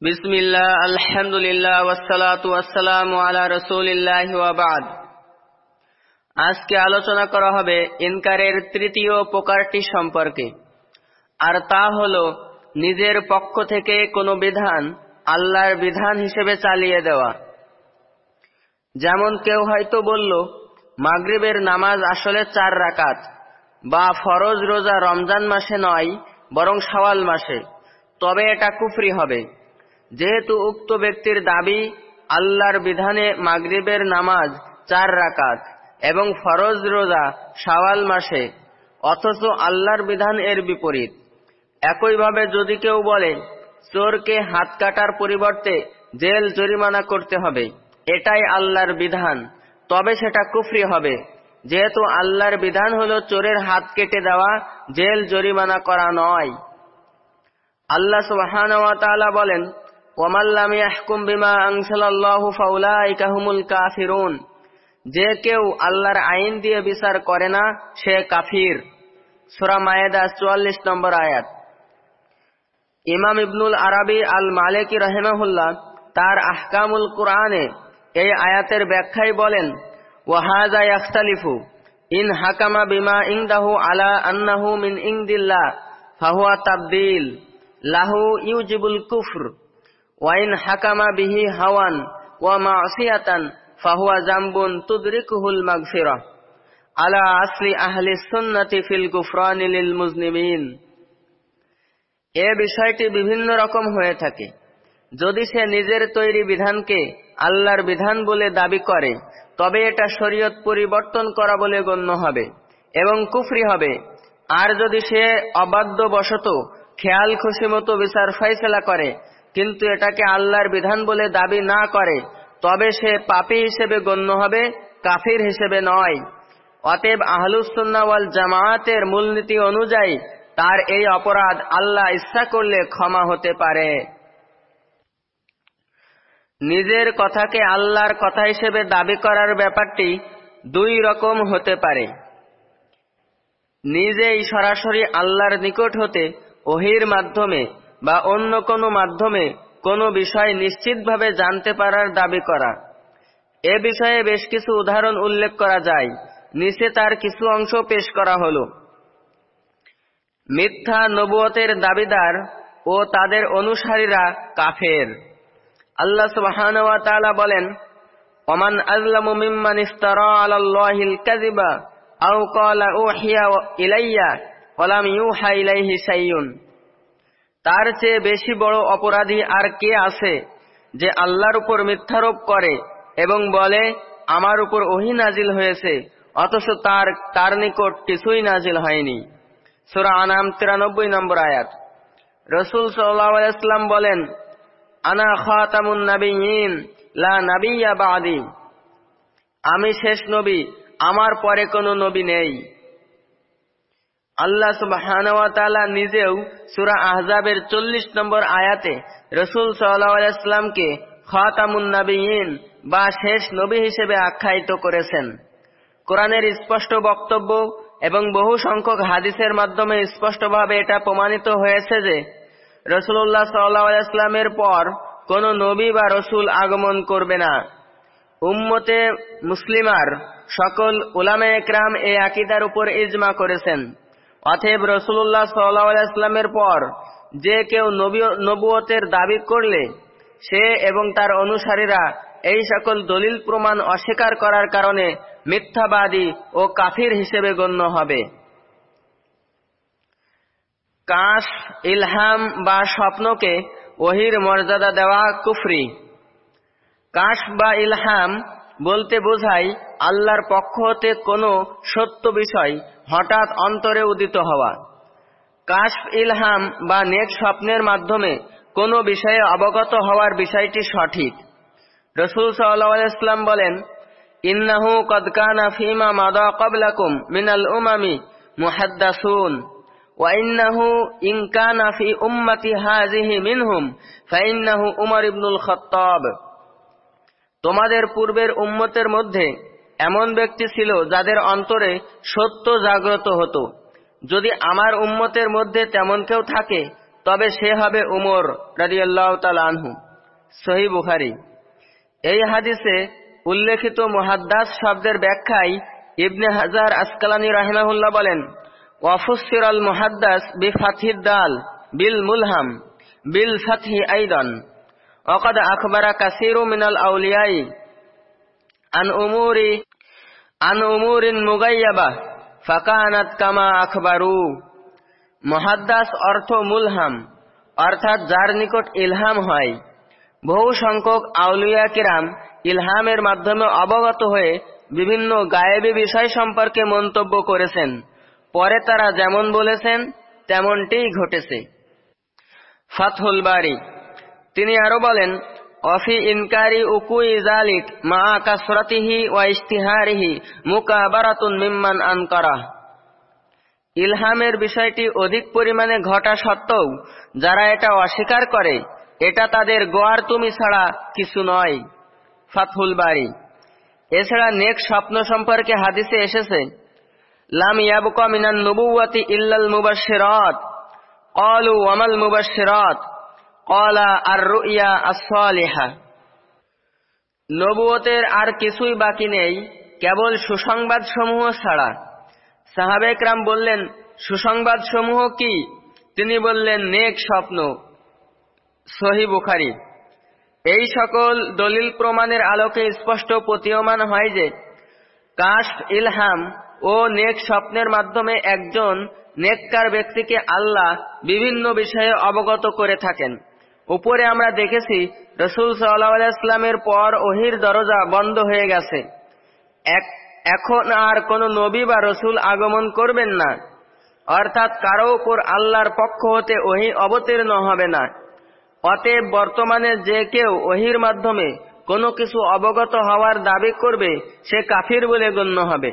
বিসমিল্লাহ, আলহামদুলিল্লাহ, ওয়াসসালাতু ওয়াসসালামু আলা রাসূলিল্লাহ ওয়া আজকে আলোচনা করা হবে ইনকারের তৃতীয় প্রকারটি সম্পর্কে। আর তা হলো, নিজের পক্ষ থেকে কোনো বিধান আল্লাহর বিধান হিসেবে চালিয়ে দেওয়া। যেমন কেউ হয়তো বলল, মাগরিবের নামাজ আসলে চার রাকাত বা ফরজ রোজা রমজান মাসে নয়, বরং সওয়াল মাসে। তবে এটা কুফরি হবে। যেহেতু উক্ত ব্যক্তির দাবি আল্লাহর বিধানে মাগরিবের নামাজ চার রাকাত এবং ফরজ রোজা শাওয়াল মাসে, অথচ আল্লাহর বিধান এর বিপরীত। একইভাবে যদি কেউ বলে, চোরকে হাত কাটার পরিবর্তে জেল জরিমানা করতে হবে, এটাই আল্লাহর বিধান, তবে সেটা কুফরি হবে। যেহেতু আল্লাহর বিধান হলো চোরের হাত কেটে দেওয়া, জেল জরিমানা করা নয়। আল্লাহ সুবহান বলেন ওমাল্লাম ইয়াহকুম বিমা আনসালাল্লাহু ফাউলাইকা হুমুল কাফিরুন যে কেউ আল্লাহর আইন দিয়ে বিচার করে না, সে কাফির। সূরা মায়েদা 44 নম্বর আয়াত। ইমাম ইবনুল আরবি আল মালিকি রাহিমাহুল্লাহ তার আহকামুল কুরআনে এই আয়াতের ব্যাখ্যাই বলেন ওয়াহাজা ইয়াখতালিফু ইন হাকামা বিমা ইনদাহু আলা আন্নাহু মিন ইনদিল্লাহ, ফাহুয়া তাবদিল, লাহু ইউজিবুল কুফর। ওয়াইন হাকামা বিহি হাওয়ান ওয়া মাসিয়াতান ফাহুয়া জাম্বুন তুদরিকুহুল মাগফিরা। আলা আসলি আহলি সুন্নতি ফিল গুফরানি লিল মুজনিমিন। এ বিষয়টি বিভিন্ন রকম হয়ে থাকে। যদি সে নিজের তৈরি বিধানকে আল্লাহর বিধান বলে দাবি করে, তবে এটা শরীয়ত পরিবর্তন করা বলে গণ্য হবে এবং কুফরি হবে। আর যদি সে অবাধ্য অবাধ্যবশত খেয়াল খুশি মতো বিচার ফয়সলা করে কিন্তু এটাকে আল্লাহর বিধান বলে দাবি না করে, তবে সে পাপি হিসেবে গণ্য হবে, কাফির হিসেবে নয়। অতএব আহলুসুন্নাওয়াল জামায়াতের মূলনীতি অনুযায়ী তার এই অপরাধ আল্লাহ ইচ্ছা করলে ক্ষমা হতে পারে। নিজের কথাকে আল্লাহর কথা হিসেবে দাবি করার ব্যাপারটি দুই রকম হতে পারে। নিজেই সরাসরি আল্লাহর নিকট হতে ওহির মাধ্যমে বা অন্য কোনো মাধ্যমে কোনো বিষয় নিশ্চিতভাবে জানতে পারার দাবি করা। এ বিষয়ে বেশ কিছু উদাহরণ উল্লেখ করা যায়। নিচে তার কিছু অংশ পেশ করা হল। মিথ্যা নবুয়তের দাবিদার ও তাদের অনুসারীরা কাফের। আল্লাহ সুবহান বলেন, ওমান আযলামু মিম্মান ইফতারা আলাল্লাহিল কাযিবা আও ক্বালা উহিয়া ইলাইয়া ওয়া লাম ইউহা তার চেয়ে বেশি বড় অপরাধী আর কে আছে যে আল্লাহর উপর মিথ্যারোপ করে এবং বলে, আমার উপর ওহি নাজিল হয়েছে, অথচ তার তার নিকট কিছুই নাজিল হয়নি। সুরা আনাম তিরানব্বই নম্বর আয়াত। রসুল সাল্লাম বলেন, আনা খাতামুন লা নাবিয়া বাদি। আমি শেষ নবী, আমার পরে কোনো নবী নেই। আল্লাহ সুবাহানওয়াতালা নিজেও সুরা আহজাবের চল্লিশ নম্বর আয়াতে রসুল সাল্লাহামকে খাতামুন নাবিয়িন বা শেষ নবী হিসেবে আখ্যায়িত করেছেন। কোরআনের স্পষ্ট বক্তব্য এবং বহু সংখ্যক হাদিসের মাধ্যমে স্পষ্টভাবে এটা প্রমাণিত হয়েছে যে রসুল্লাহ সাল্লাহামের পর কোন নবী বা রসুল আগমন করবে না। উম্মতে মুসলিমার সকল উলামে একরাম এ আকিদার উপর ইজমা করেছেন। অথব রসুল্লাহ সাল্লাহামের পর যে কেউ নবুয়তের দাবি করলে, সে এবং তার অনুসারীরা এই সকল দলিল প্রমাণ অস্বীকার করার কারণে মিথ্যাবাদী ও কাফির হিসেবে গণ্য হবে। কাশ, ইলহাম বা স্বপ্নকে ওহির মর্যাদা দেওয়া কুফরি। কাশ বা ইলহাম বলতে বোঝায় আল্লাহর পক্ষ হতে কোনো সত্য বিষয় হঠাৎ অন্তরে উদিত হওয়া কাশ ইলহাম বা নেক স্বপ্নের মাধ্যমে কোনো বিষয়ে অবগত হওয়ার বিষয়টি সঠিক রসুল সাল্লাম বলেন ইন্নাহু কদকানা ফিমা মাদা কবলাকুম মিনাল উমামি মুহাদ্দাসুন وإنه إن كان في أمة هذه منهم فإنه উমর ইবনুল খত্তাব তোমাদের পূর্বের উম্মতের মধ্যে এমন ব্যক্তি ছিল যাদের অন্তরে সত্য জাগ্রত হতো। যদি আমার উম্মতের মধ্যে তেমন কেউ থাকে, তবে সে হবে উমর রাজিয়াল্লাহ তালানহু সহি বুখারি। এই হাদিসে উল্লেখিত মুহাদ্দাস শব্দের ব্যাখ্যায় ইবনে হাজার আসকালানি রাহিমাহুল্লাহ বলেন ওয়াফুসির আল মুহাদ্দাস বি ফাথির দাল বিল মুলহাম বিল ফাথি আইদন। وقد أخبر كثير من الأولياء عن أمور عن أمور مغيبة فكانت كما أخبروا মহাদ্দাস অর্থ মুলহাম অর্থাৎ যার নিকট ইলহাম হয় বহু সংখ্যক আউলিয়া কিরাম ইলহামের মাধ্যমে অবগত হয়ে বিভিন্ন গায়েবী বিষয় সম্পর্কে মন্তব্য করেছেন পরে তারা যেমন বলেছেন তেমনটিই ঘটেছে ফাতহুল বাড়ি তিনি আরও বলেন, অফি ইনকারি উকুই জালিক মা কাসরাতিহি ওয়া ইস্তিহারিহি মুকাবারাতুন মিম্মান আনকারা। ইলহামের বিষয়টি অধিক পরিমাণে ঘটা সত্ত্বেও যারা এটা অস্বীকার করে, এটা তাদের গোয়ার তুমি ছাড়া কিছু নয়। ফাতহুল বাড়ি এছাড়া নেক স্বপ্ন সম্পর্কে হাদিসে এসেছে, লাম ইয়াবকা মিনান নবুওয়াতি ইল্লাল মুবাশশিরাত। ক্বালু ওয়ামাল মুবাশশিরাত। ক্বালা আর রুইয়া আস-সালিহা। নবুয়তের আর কিছুই বাকি নেই, কেবল সুসংবাদ সমূহ ছাড়া সাহাবেকরাম বললেন সুসংবাদ সমূহ কি? তিনি বললেন, নেক স্বপ্ন। সহি বুখারি। এই সকল দলিল প্রমাণের আলোকে স্পষ্ট প্রতীয়মান হয় যে কাশ ইলহাম ও নেক স্বপ্নের মাধ্যমে একজন নেককার ব্যক্তিকে আল্লাহ বিভিন্ন বিষয়ে অবগত করে থাকেন। উপরে আমরা দেখেছি, রসুল সাল্লাহামের পর ওহির দরজা বন্ধ হয়ে গেছে। এখন আর কোন নবী বা রসুল আগমন করবেন না। অর্থাৎ কারও উপর আল্লাহর পক্ষ হতে ওহি অবতীর্ণ হবে না। অতএব বর্তমানে যে কেউ ওহির মাধ্যমে কোনো কিছু অবগত হওয়ার দাবি করবে, সে কাফির বলে গণ্য হবে।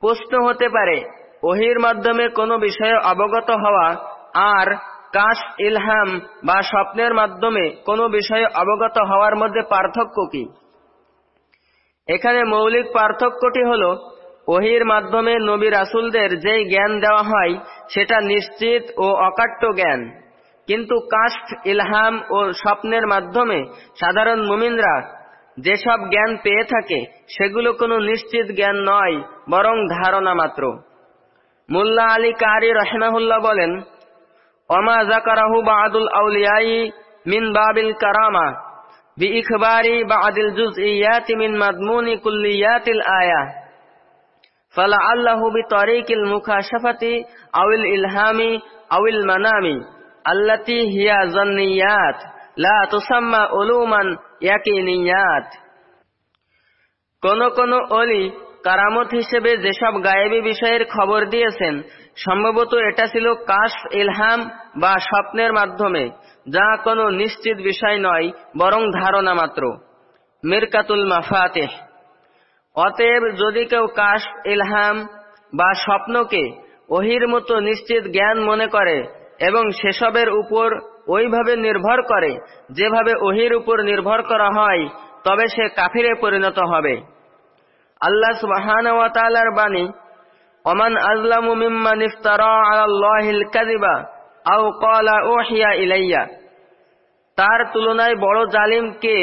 প্রশ্ন হতে পারে, ওহির মাধ্যমে কোনো বিষয়ে অবগত হওয়া আর কাশ, ইলহাম বা স্বপ্নের মাধ্যমে কোনো বিষয়ে অবগত হওয়ার মধ্যে পার্থক্য কি? এখানে মৌলিক পার্থক্যটি হল, ওহির মাধ্যমে নবী রাসুলদের যেই জ্ঞান দেওয়া হয়, সেটা নিশ্চিত ও অকাট্য জ্ঞান। কিন্তু কাস্ট ইলহাম ও স্বপ্নের মাধ্যমে সাধারণ মুমিনরা যেসব জ্ঞান পেয়ে থাকে, সেগুলো কোনো নিশ্চিত জ্ঞান নয়, বরং ধারণা মাত্র। মুল্লা আলী কারি রহমাহুল্লাহ বলেন অমা জাকারাহু বাদুল আউলিয়াই মিন বাবিল কারামা بإخبار بعض الجزئيات من مضمون كليات الآية فلعله بطريق المكاشفة أو الإلهام أو المنام التي هي ظنيات لا تسمى علوما يقينيات কোন কোন অলি কারামত হিসেবে যেসব গায়েবী বিষয়ের খবর দিয়েছেন সম্ভবত এটা ছিল কাশ ইলহাম বা স্বপ্নের মাধ্যমে, যা কোনো নিশ্চিত বিষয় নয়, বরং ধারণা মাত্র। মিরকাতুল মাফাতেহ। অতএব যদি কেউ কাশ ইলহাম বা স্বপ্নকে ওহির মতো নিশ্চিত জ্ঞান মনে করে এবং সেসবের উপর ওইভাবে নির্ভর করে, যেভাবে ওহির উপর নির্ভর করা হয়, তবে সে কাফিরে পরিণত হবে। আল্লাহ সুবাহান বাণী ওমান আজলামু মিম্মান ইফতারা আলাল্লাহিল কাযিবা আও ক্বালা উহিয়া ইলাইয়া। তার তুলনায় বড় জালিম কে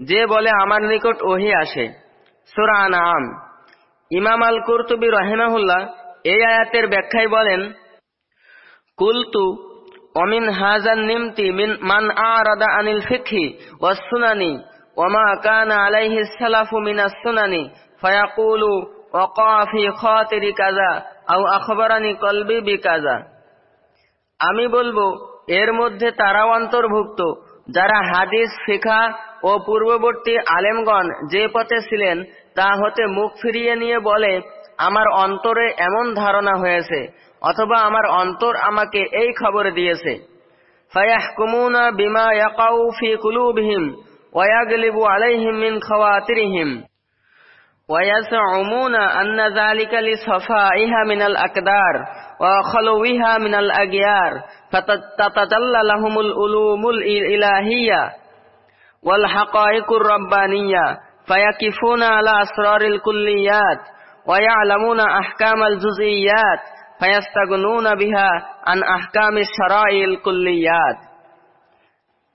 যে বলে আমার নিকট ওহি আসে? সূরা আনআম। ইমাম আল কুরতুবী রাহিমাহুল্লাহ এই আয়াতের ব্যাখ্যায় বলেন, কুলতু অমিন হাজান নিমতি মিন মান আরাদা আনিল ফিকহি ওয়াস সুনানি ওমা কানা আলাইহি সালাফু মিনাস সুনানি ফায়াকুলু আমি বলব, এর মধ্যে তারাও অন্তর্ভুক্ত, যারা হাদিস ফিখা ও পূর্ববর্তী আলেমগণ যে পথে ছিলেন, তা হতে মুখ ফিরিয়ে নিয়ে বলে, আমার অন্তরে এমন ধারণা হয়েছে, অথবা আমার অন্তর আমাকে এই খবর দিয়েছে। বিমা ফি কুলুবিহিম, ওয়ায়াগলিবু আলাইহিম মিন খাওয়াতিরিহিম। ويزعمون أن ذلك لصفائها من الأقدار وخلوها من الأغيار فتتجلى لهم العلوم الإلهية والحقائق الربانية فيكفون على أسرار الكليات ويعلمون أحكام الجزئيات ফায়াস্তাগুনুনা বিহা আন আহকামিস শারাইল কুল্লিয়াত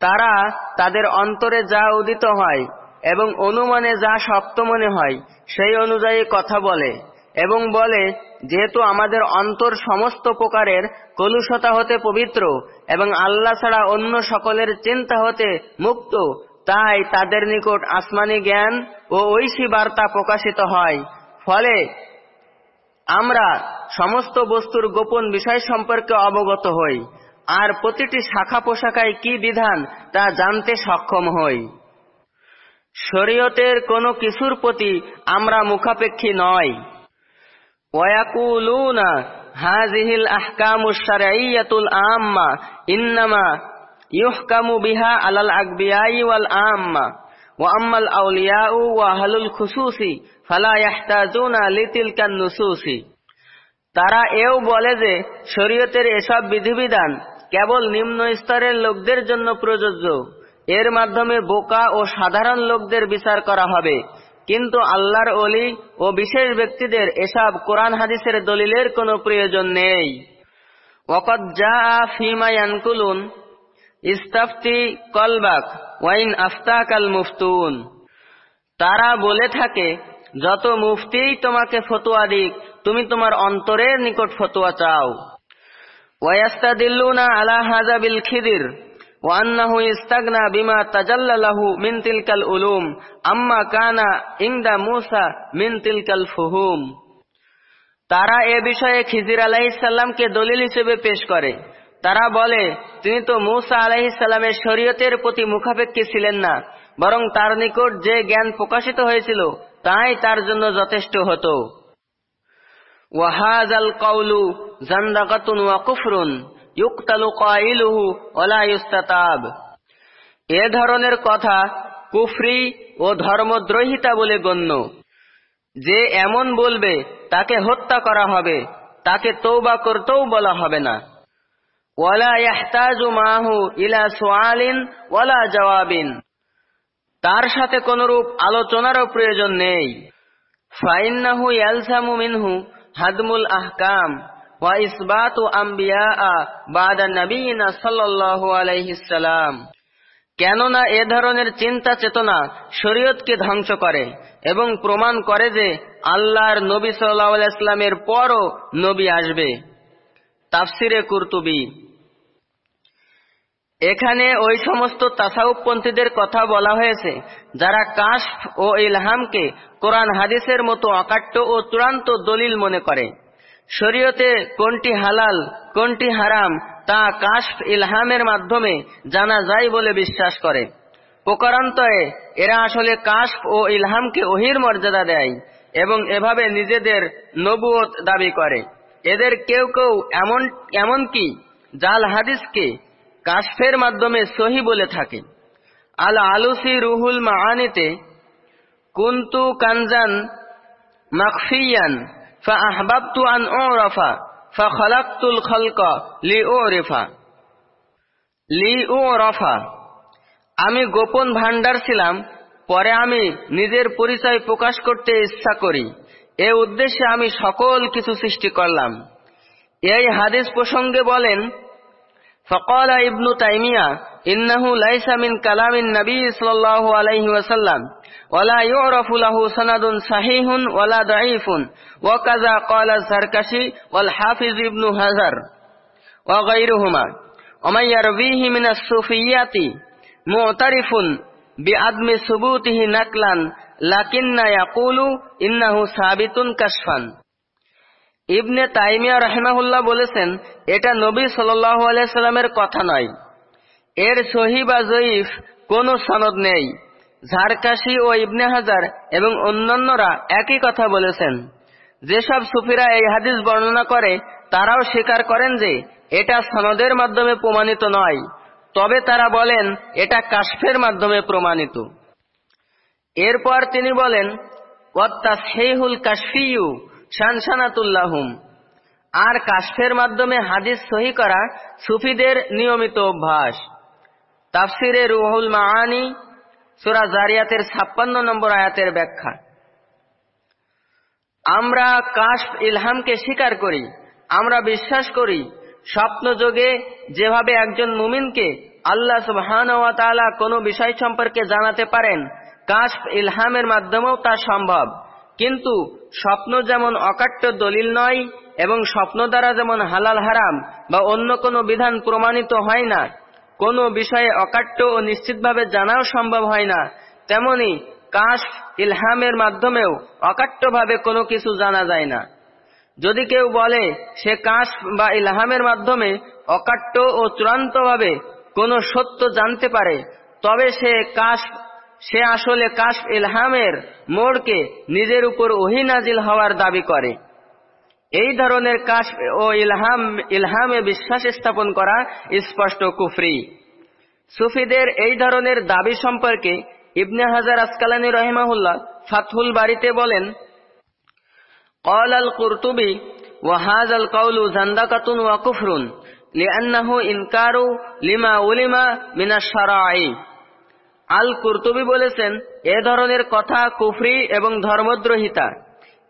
তারা তাদের অন্তরে যা উদিত হয় এবং অনুমানে যা শক্ত মনে হয়, সেই অনুযায়ী কথা বলে এবং বলে, যেহেতু আমাদের অন্তর সমস্ত প্রকারের কলুষতা হতে পবিত্র এবং আল্লাহ ছাড়া অন্য সকলের চিন্তা হতে মুক্ত, তাই তাদের নিকট আসমানি জ্ঞান ও ঐশী বার্তা প্রকাশিত হয়। ফলে আমরা সমস্ত বস্তুর গোপন বিষয় সম্পর্কে অবগত হই। আর প্রতিটি শাখা পোশাকায় কি বিধান তা জানতে সক্ষম হই। শরীয়তের কোনো কিছুর প্রতি আমরা মুখাপেক্ষী নয় ওয়াকুলুনা হাজিহিল আহকামুস শারঈয়াতুল আম্মা, ইন্নামা ইউহকামু বিহা আলাল আকবিয়াই ওয়াল আম্মা। আউলিয়াউ ওয়া আহলুল খুসুসি, ফালা ইয়াহতাজুনা লিতিলকান নুসুসি। তারা এও বলে যে, শরীয়তের এসব বিধিবিধান কেবল নিম্ন স্তরের লোকদের জন্য প্রযোজ্য। এর মাধ্যমে বোকা ও সাধারণ লোকদের বিচার করা হবে। কিন্তু আল্লাহর অলি ও বিশেষ ব্যক্তিদের এসব কোরআন হাদিসের দলিলের কোনো প্রয়োজন নেই। যা ইস্তাফতি কলবাক ওয়াইন মুফতুন। তারা বলে থাকে, যত মুফতিই তোমাকে ফতোয়া দিক, তুমি তোমার অন্তরের নিকট ফতোয়া চাও। ওয়াস্তাদিল্লুনা আলা হাজা বিল খিদির ওয়ান্নাহু ইস্তাগনা বিমা তাজাল্লাহু মিন তিলকাল উলুম আম্মা কানা ইংদা মুসা মিন তিলকাল ফুহুম তারা এ বিষয়ে খিজির আলাইসাল্লামকে দলিল হিসেবে পেশ করে। তারা বলে, তিনি তো মৌসা আলাইসাল্লামের শরীয়তের প্রতি মুখাপেক্ষী ছিলেন না, বরং তার নিকট যে জ্ঞান প্রকাশিত হয়েছিল, তাই তার জন্য যথেষ্ট হতো। ওয়াহাজ আল কৌলু জান্দাকাতুন ওয়াকুফরুন ওলা ইউস্তাতাব। এ ধরনের কথা কুফরি ও ধর্মদ্রোহিতা বলে গণ্য। যে এমন বলবে, তাকে হত্যা করা হবে, তাকে তৌবা করতেও বলা হবে না। ওয়ালা ইয়াহতাজু মাহু ইলা সোয়ালিন ওয়ালা জওয়াবিন। তার সাথে কোনরূপ আলোচনারও প্রয়োজন নেই। ফাইন্নাহু ইয়ালসামু মিনহু হাদমুল আহকাম। কেননা এ ধরনের চিন্তা চেতনা শরীয়তকে ধ্বংস করে এবং প্রমাণ করে যে আল্লাহর নবী সাল্লাহ ইসলামের পরও নবী আসবে। তাফসিরে কুরতুবি। এখানে ওই সমস্ত তাসাউপপন্থীদের কথা বলা হয়েছে, যারা কাশফ ও ইলহামকে কোরআন হাদিসের মতো অকাট্য ও চূড়ান্ত দলিল মনে করে। শরীয়তে কোনটি হালাল, কোনটি হারাম, তা কাশফ ইলহামের মাধ্যমে জানা যায় বলে বিশ্বাস করে। প্রকারান্তয়ে এরা আসলে কাশফ ও ইলহামকে ওহির মর্যাদা দেয় এবং এভাবে নিজেদের নবুয়ত দাবি করে। এদের কেউ কেউ এমন, এমনকি জাল হাদিসকে কাশফের মাধ্যমে সহি বলে থাকে। আল আলুসি রুহুল মাআনিতে, কুন্তু কানজান মাকফিয়ান فأحببت أن أعرف فخلقت الخلق لأعرف لأعرف আমি গোপন ভান্ডার ছিলাম পরে আমি নিজের পরিচয় প্রকাশ করতে ইচ্ছা করি এ উদ্দেশ্যে আমি সকল কিছু সৃষ্টি করলাম এই হাদিস প্রসঙ্গে বলেন فقال ابن تيمية إنه ليس من كلام النبي صلى ওয়ালা ইউরাফু লাহু সানাদুন সাহিহুন ওয়ালা দাঈফুন। ওয়া কাযা ক্বালা সারকাশি ওয়াল হাফিজ ইন্নাহু ইবনে তাইমিয়া রহমাহুল্লাহ বলেছেন, এটা নবী সাল্লাল্লাহু কথা নয়। এর সহি বা জয়ীফ কোন সনদ নেই। ঝাড়কাশি ও ইবনে হাজার এবং অন্যান্যরা একই কথা বলেছেন। যেসব সুফিরা এই হাদিস বর্ণনা করে, তারাও স্বীকার করেন যে, এটা সনদের মাধ্যমে প্রমাণিত নয়। তবে তারা বলেন, এটা কাশফের মাধ্যমে প্রমাণিত। এরপর তিনি বলেন আর কাশফের মাধ্যমে হাদিস সহি করা সুফিদের নিয়মিত অভ্যাস। তাফসিরে রুহুল মাআনি সুরা জারিয়াতের ছাপ্পান্ন নম্বর আয়াতের ব্যাখ্যা। আমরা কাশফ ইলহামকে স্বীকার করি, আমরা বিশ্বাস করি, স্বপ্নযোগে যেভাবে একজন মুমিনকে আল্লাহ সুবহান ওয়া কোনো বিষয় সম্পর্কে জানাতে পারেন কাশ ইলহামের মাধ্যমেও তা সম্ভব। কিন্তু স্বপ্ন যেমন অকাট্য দলিল নয়, এবং স্বপ্ন দ্বারা যেমন হালাল হারাম বা অন্য কোনো বিধান প্রমাণিত হয় না কোনো বিষয়ে অকাট্য ও নিশ্চিতভাবে জানাও সম্ভব হয় না। তেমনি কাশ ইলহামের মাধ্যমেও অকাট্যভাবে কোনো কিছু জানা যায় না। যদি কেউ বলে, সে কাশ বা ইলহামের মাধ্যমে অকাট্য ও চূড়ান্তভাবে কোনো সত্য জানতে পারে, তবে সে কাশ, সে আসলে কাশ ইলহামের মোড়কে নিজের উপর ওহিনাজিল হওয়ার দাবি করে। এই ধরনের কাশ ও ইলহাম ইলহামে বিশ্বাস স্থাপন করা স্পষ্ট কুফরি সুফিদের এই ধরনের দাবি সম্পর্কে ইবনে হাজার আসকালানি রহিমাহুল্লাহ ফাতহুল বাড়িতে বলেন قال القرطبي وهذا القول زندقة وكفر لأنه إنكار لما علم من الشرائع আল কুরতুবি বলেছেন এ ধরনের কথা কুফরি এবং ধর্মদ্রোহিতা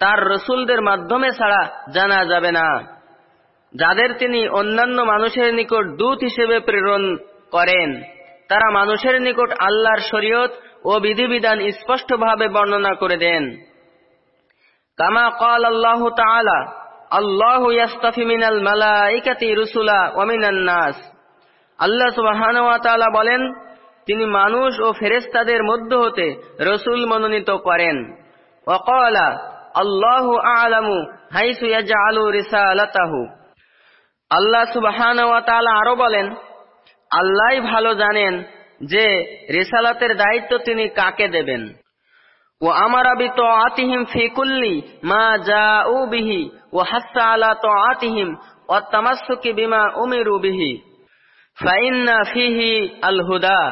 তার রসুলদের মাধ্যমে ছাড়া জানা যাবে না। যাদের তিনি অন্যান্য মানুষের নিকট দূত হিসেবে প্রেরণ করেন, তারা মানুষের নিকট আল্লাহর শরীয়ত ও বিধিবিধান স্পষ্টভাবে বর্ণনা করে দেন। কামা কল আল্লাহ আল্লাহ নাস। বলেন, তিনি মানুষ ও ফেরেস্তাদের মধ্য হতে রসুল মনোনীত করেন। আল্লাহু আলামু হাইসু ইয়াজআলু রিসালাতাহু। আল্লাহ তাআলা আরও বলেন, আল্লাহই ভালো জানেন যে রিসালাতের দায়িত্ব তিনি কাকে দেবেন। ও আমারা বি তাআতিহিম ফি কুল্লি মা জাউ বিহি ওয়া হাসসা আলা তাআতিহিম ওয়া তামাসসুকি বিমা উমিরু বিহি। ফাইন্না ফিহি আল হুদা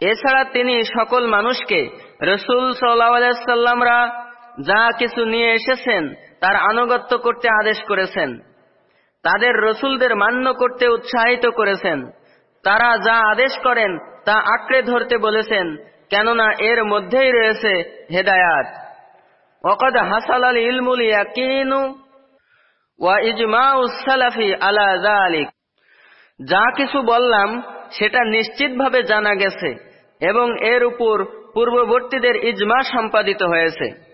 এছাড়া তিনি সকল মানুষকে রসুল সাল্লামরা যা কিছু নিয়ে এসেছেন, তার আনুগত্য করতে আদেশ করেছেন। তাদের রসুলদের মান্য করতে উৎসাহিত করেছেন। তারা যা আদেশ করেন, তা আঁকড়ে ধরতে বলেছেন, কেননা এর মধ্যেই রয়েছে হেদায়াত। ওকদ হাসাল আল ইলমুল ইয়াকিনু ওয়া ইজমাউ সালাফি আলা যালিক। যা কিছু বললাম, সেটা নিশ্চিতভাবে জানা গেছে এবং এর উপর পূর্ববর্তীদের ইজমা সম্পাদিত হয়েছে।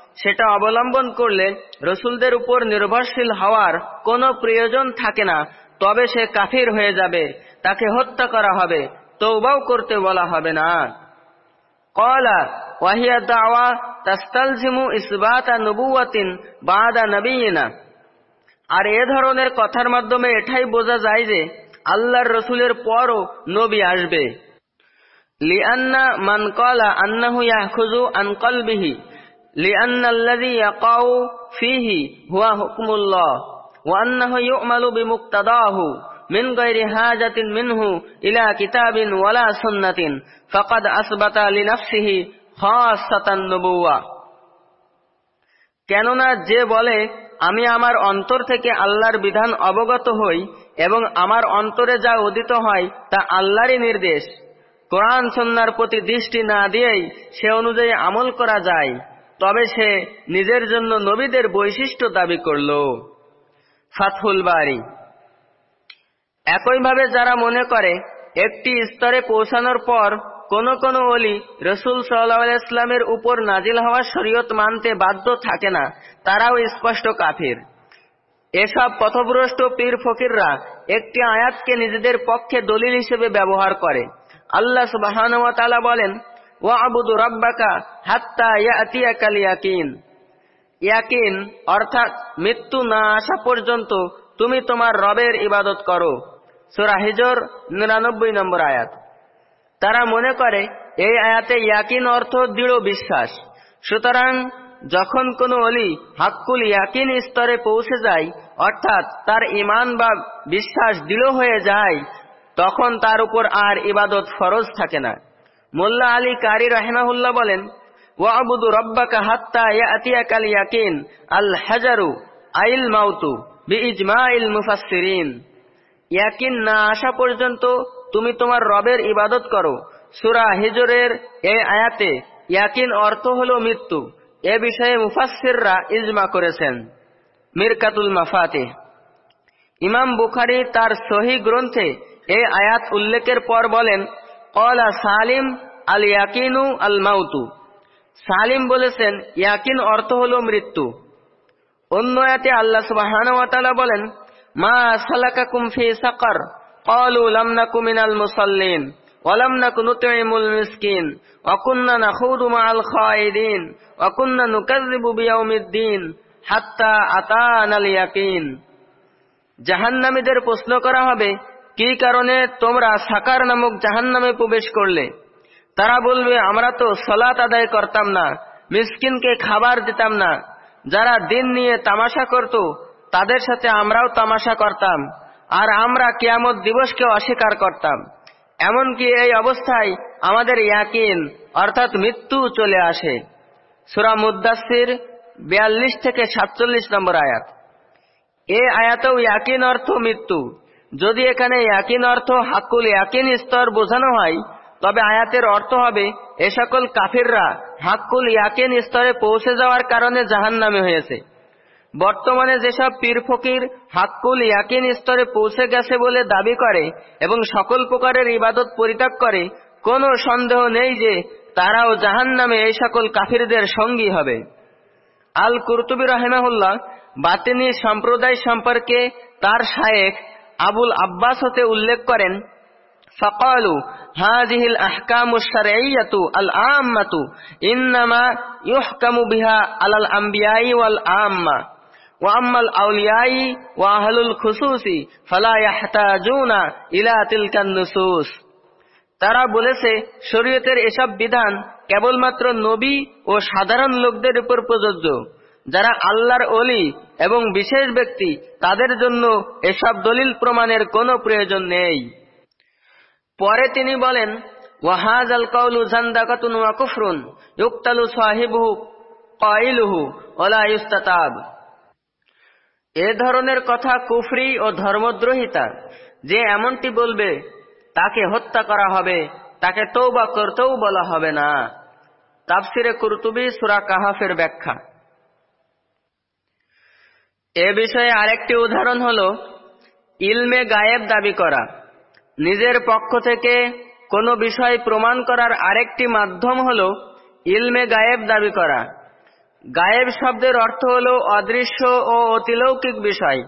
সেটা অবলম্বন করলে রসুলদের উপর নির্ভরশীল হওয়ার কোনো প্রয়োজন থাকে না, তবে সে কাফির হয়ে যাবে, তাকে হত্যা করা হবে তৌবাও করতে বলা হবে না। কলা ওয়াহিয়া দাওয়া, তাস্তালজিমু ইসবাতা নবুয়াতিন বাদা নবীনা। আর এ ধরনের কথার মাধ্যমে এটাই বোঝা যায় যে, আল্লাহর রসুলের পরও নবী আসবে। লিআন্না মান কলা আন্নাহু ইয়াখুযু আন কেননা যে বলে, আমি আমার অন্তর থেকে আল্লাহর বিধান অবগত হই এবং আমার অন্তরে যা উদিত হয় তা আল্লাহরই নির্দেশ। কোরআন সন্ন্যার প্রতি দৃষ্টি না দিয়েই সে অনুযায়ী আমল করা যায়। তবে সে নিজের জন্য নবীদের বৈশিষ্ট্য দাবি করল। ফাতহুল বাড়ি একইভাবে যারা মনে করে, একটি স্তরে পৌঁছানোর পর কোন কোন অলি রসুল সাল্লাহ ইসলামের উপর নাজিল হওয়া শরীয়ত মানতে বাধ্য থাকে না, তারাও স্পষ্ট কাফির। এসব পথভ্রষ্ট পীর ফকিররা একটি আয়াতকে নিজেদের পক্ষে দলিল হিসেবে ব্যবহার করে। আল্লাহ সুবাহান বলেন ওয়াবুদু রব্বাকা হাত্তা ইয়াতিয়াকাল ইয়াকিন ইয়াকিন অর্থাৎ মৃত্যু না আসা পর্যন্ত তুমি তোমার রবের ইবাদত করো। সুরা হিজর নিরানব্বই নম্বর আয়াত। তারা মনে করে, এই আয়াতে ইয়াকিন অর্থ দৃঢ় বিশ্বাস। সুতরাং যখন কোনো অলি হাক্কুল ইয়াকিন স্তরে পৌঁছে যায়, অর্থাৎ তার ইমান বা বিশ্বাস দৃঢ় হয়ে যায়, তখন তার উপর আর ইবাদত ফরজ থাকে না। মোল্লা আলী কারি রহমাহুল্লাহ বলেন, ওয়াবুদু রব্বাকা হাত্তা ইয়াতিয়াকাল ইয়াকিন আল হাজারু আইল মাউতু বিইজমাইল মুফাসসিরিন। ইয়াকিন না আসা পর্যন্ত তুমি তোমার রবের ইবাদত করো। সূরা হিজরের এই আয়াতে ইয়াকিন অর্থ হলো মৃত্যু। এ বিষয়ে মুফাসসিররা ইজমা করেছেন। মিরকাতুল মাফাতে ইমাম বুখারি তার সহি গ্রন্থে এই আয়াত উল্লেখের পর বলেন কলা সালিম আল ইয়াকিনু আল মাউতু সালিম বলেছেন, ইয়াকিন অর্থ হল মৃত্যু। অন্য আয়াতে আল্লাহ সুবহানাহু বলেন, মা সালাকাকুম ফি সাকার। ক্বালু লাম নাকু মিনাল মুসাল্লিন। হাত্তা জাহান্নামীদের প্রশ্ন করা হবে কি কারণে তোমরা সাকার নামক জাহান্নামে প্রবেশ করলে? তারা বলবে, আমরা তো সলাত আদায় করতাম না, মিসকিনকে খাবার দিতাম না। যারা দিন নিয়ে তামাশা করত, তাদের সাথে আমরাও তামাশা করতাম, আর আমরা কিয়ামত দিবসকে অস্বীকার করতাম। এমনকি এই অবস্থায় আমাদের ইয়াকিন, অর্থাৎ মৃত্যু চলে আসে। সুরা মুদাসির বিয়াল্লিশ থেকে সাতচল্লিশ নম্বর আয়াত। এ আয়াতেও ইয়াকিন অর্থ মৃত্যু। যদি এখানে ইয়াকিন অর্থ হাকুল ইয়াকিন স্তর বোঝানো হয়, তবে আয়াতের অর্থ হবে, এ সকল কাফিররা হাক্কুল ইয়াকিন স্তরে পৌঁছে যাওয়ার কারণে জাহান নামে হয়েছে। বর্তমানে যেসব পীর ফকির হাক্কুল ইয়াকিন স্তরে পৌঁছে গেছে বলে দাবি করে এবং সকল প্রকারের ইবাদত পরিত্যাগ করে, কোনো সন্দেহ নেই যে তারাও জাহান নামে এই সকল কাফিরদের সঙ্গী হবে। আল কুরতুবী রহেমাহুল্লাহ বাতিনি সম্প্রদায় সম্পর্কে তার শায়েখ আবুল আব্বাস হতে উল্লেখ করেন فقالوا هذه الأحكام الشرعية العامة إنما يحكم بها على الأنبياء والعامة وأما الأولياء وأهل الخصوص فلا يحتاجون إلى تلك النصوص তারা বলেছে শরীয়তের এসব বিধান কেবলমাত্র নবী ও সাধারণ লোকদের উপর প্রযোজ্য যারা আল্লাহর অলি এবং বিশেষ ব্যক্তি তাদের জন্য এসব দলিল প্রমাণের কোনো প্রয়োজন নেই। পরে তিনি বলেন ওয়াহাজ আল কাউলু জান্দাকাতুন ওয়া কুফরুন ইউক্তালু সাহিবুহু কাইলুহু ওলা এ ধরনের কথা কুফরি ও ধর্মদ্রোহিতা যে এমনটি বলবে, তাকে হত্যা করা হবে, তাকে তৌবা করতেও বলা হবে না। তাফসিরে কুরতুবি সুরা কাহাফের ব্যাখ্যা। এ বিষয়ে আরেকটি উদাহরণ হল, ইলমে গায়েব দাবি করা। নিজের পক্ষ থেকে কোনো বিষয় প্রমাণ করার আরেকটি মাধ্যম হল, ইলমে গায়েব দাবি করা। গায়েব শব্দের অর্থ হল অদৃশ্য ও অতিলৌকিক বিষয়।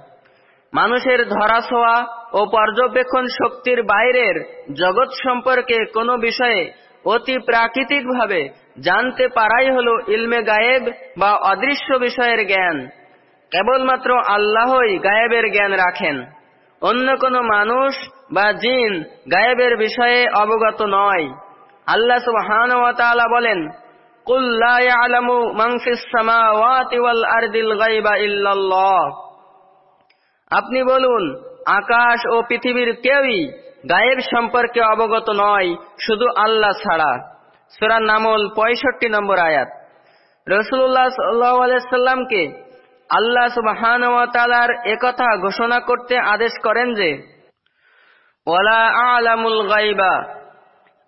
মানুষের ধরাছোঁয়া ও পর্যবেক্ষণ শক্তির বাইরের জগৎ সম্পর্কে কোনো বিষয়ে অতি প্রাকৃতিকভাবে জানতে পারাই হল ইলমে গায়েব বা অদৃশ্য বিষয়ের জ্ঞান। কেবলমাত্র আল্লাহই গায়েবের জ্ঞান রাখেন। অন্য কোনো মানুষ বা জিন গায়েবের বিষয়ে অবগত নয়। আল্লাহ সুবহান বলেন আপনি বলুন, আকাশ ও পৃথিবীর কেউই গায়েব সম্পর্কে অবগত নয়, শুধু আল্লাহ ছাড়া। সূরা নামল 65 নম্বর আয়াত। রাসূলুল্লাহ সাল্লাল্লাহু আলাইহি সাল্লামকে আল্লাহ সুবহান ওয়া একথা ঘোষণা করতে আদেশ করেন যে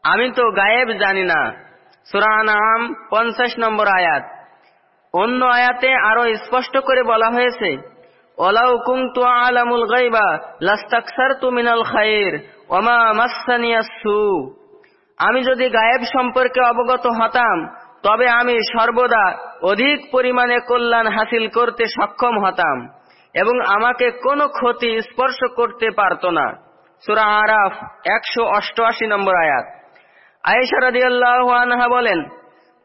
আমি তো গায়েব জানি না। সূরা আনআম 50 নম্বর আয়াত। অন্য আয়াতে আরও স্পষ্ট করে বলা হয়েছে আলামুল ওমা আমি যদি গায়েব সম্পর্কে অবগত হতাম তবে আমি সর্বদা অধিক পরিমাণে কল্যাণ হাসিল করতে সক্ষম হতাম এবং আমাকে কোনো ক্ষতি স্পর্শ করতে পারত না। সুরা আরাফ একশো অষ্টআশি নম্বর আয়াত। আয়েশা রাদিয়াল্লাহু আনহা বলেন,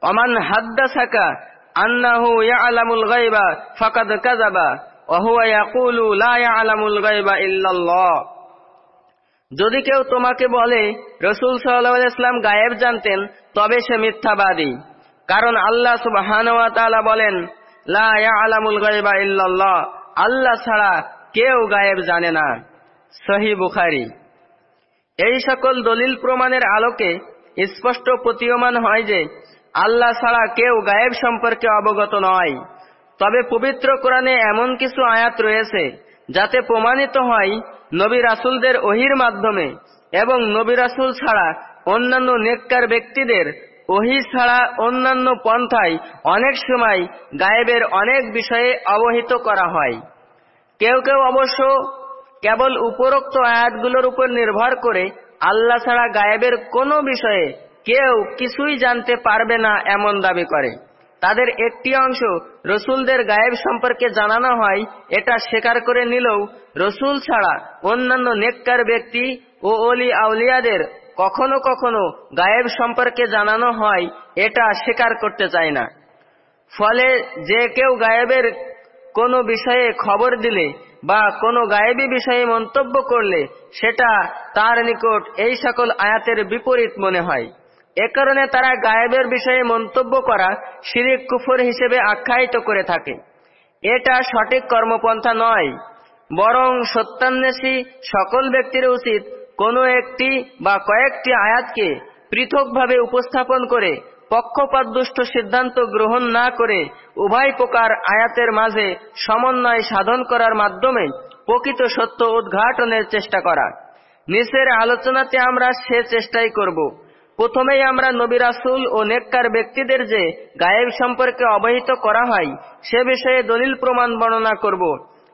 অমান হাদ্দাসাকা আন্নাহু ইয়ালামুল গায়বা ফাকাদ কাযাবা, ওয়া হুয়া ইয়াকুলু লা ইয়ালামুল গায়বা ইল্লাল্লাহ। যদি কেউ তোমাকে বলে, রসুল সাল্লাহ ইসলাম গায়েব জানতেন, তবে সে মিথ্যাবাদী। কারণ আল্লাহ সুবাহ বলেন, লা ইয়ালামুল গায়বা ইল্লাল্লাহ আল্লাহ ছাড়া কেউ গায়েব জানে না। সহি বুখারি। এই সকল দলিল প্রমাণের আলোকে স্পষ্ট প্রতীয়মান হয় যে, আল্লাহ ছাড়া কেউ গায়েব সম্পর্কে অবগত নয়। তবে পবিত্র কোরআনে এমন কিছু আয়াত রয়েছে, যাতে প্রমাণিত হয় নবী রাসুলদের ওহির মাধ্যমে এবং নবী রাসুল ছাড়া অন্যান্য নেককার ব্যক্তিদের ওহি ছাড়া অন্যান্য পন্থায় অনেক সময় গায়েবের অনেক বিষয়ে অবহিত করা হয়। কেউ কেউ অবশ্য কেবল উপরোক্ত আয়াতগুলোর উপর নির্ভর করে আল্লাহ ছাড়া গায়েবের কোনো বিষয়ে কেউ কিছুই জানতে পারবে না এমন দাবি করে। তাদের একটি অংশ রসুলদের গায়েব সম্পর্কে জানানো হয়, এটা স্বীকার করে নিলেও রসুল ছাড়া অন্যান্য নেককার ব্যক্তি ও অলি আউলিয়াদের কখনো কখনো গায়েব সম্পর্কে জানানো হয়, এটা স্বীকার করতে চায় না। ফলে যে কেউ গায়েবের কোনো বিষয়ে খবর দিলে বা কোনো গায়েবী বিষয়ে মন্তব্য করলে, সেটা তার নিকট এই সকল আয়াতের বিপরীত মনে হয়। এ কারণে তারা গায়েবের বিষয়ে মন্তব্য করা শিরিক কুফর হিসেবে আখ্যায়িত করে থাকে। এটা সঠিক কর্মপন্থা নয়, বরং সত্যান্বেষী সকল ব্যক্তির উচিত কোনো একটি বা কয়েকটি আয়াতকে পৃথকভাবে উপস্থাপন করে পক্ষপাতদুষ্ট সিদ্ধান্ত গ্রহণ না করে উভয় প্রকার আয়াতের মাঝে সমন্বয় সাধন করার মাধ্যমে প্রকৃত সত্য উদ্ঘাটনের চেষ্টা করা। নিচের আলোচনাতে আমরা সে চেষ্টাই করব। প্রথমেই আমরা নবী রাসুল ও নেককার ব্যক্তিদের যে গায়েব সম্পর্কে অবহিত করা হয়, সে বিষয়ে দলিল প্রমাণ বর্ণনা করব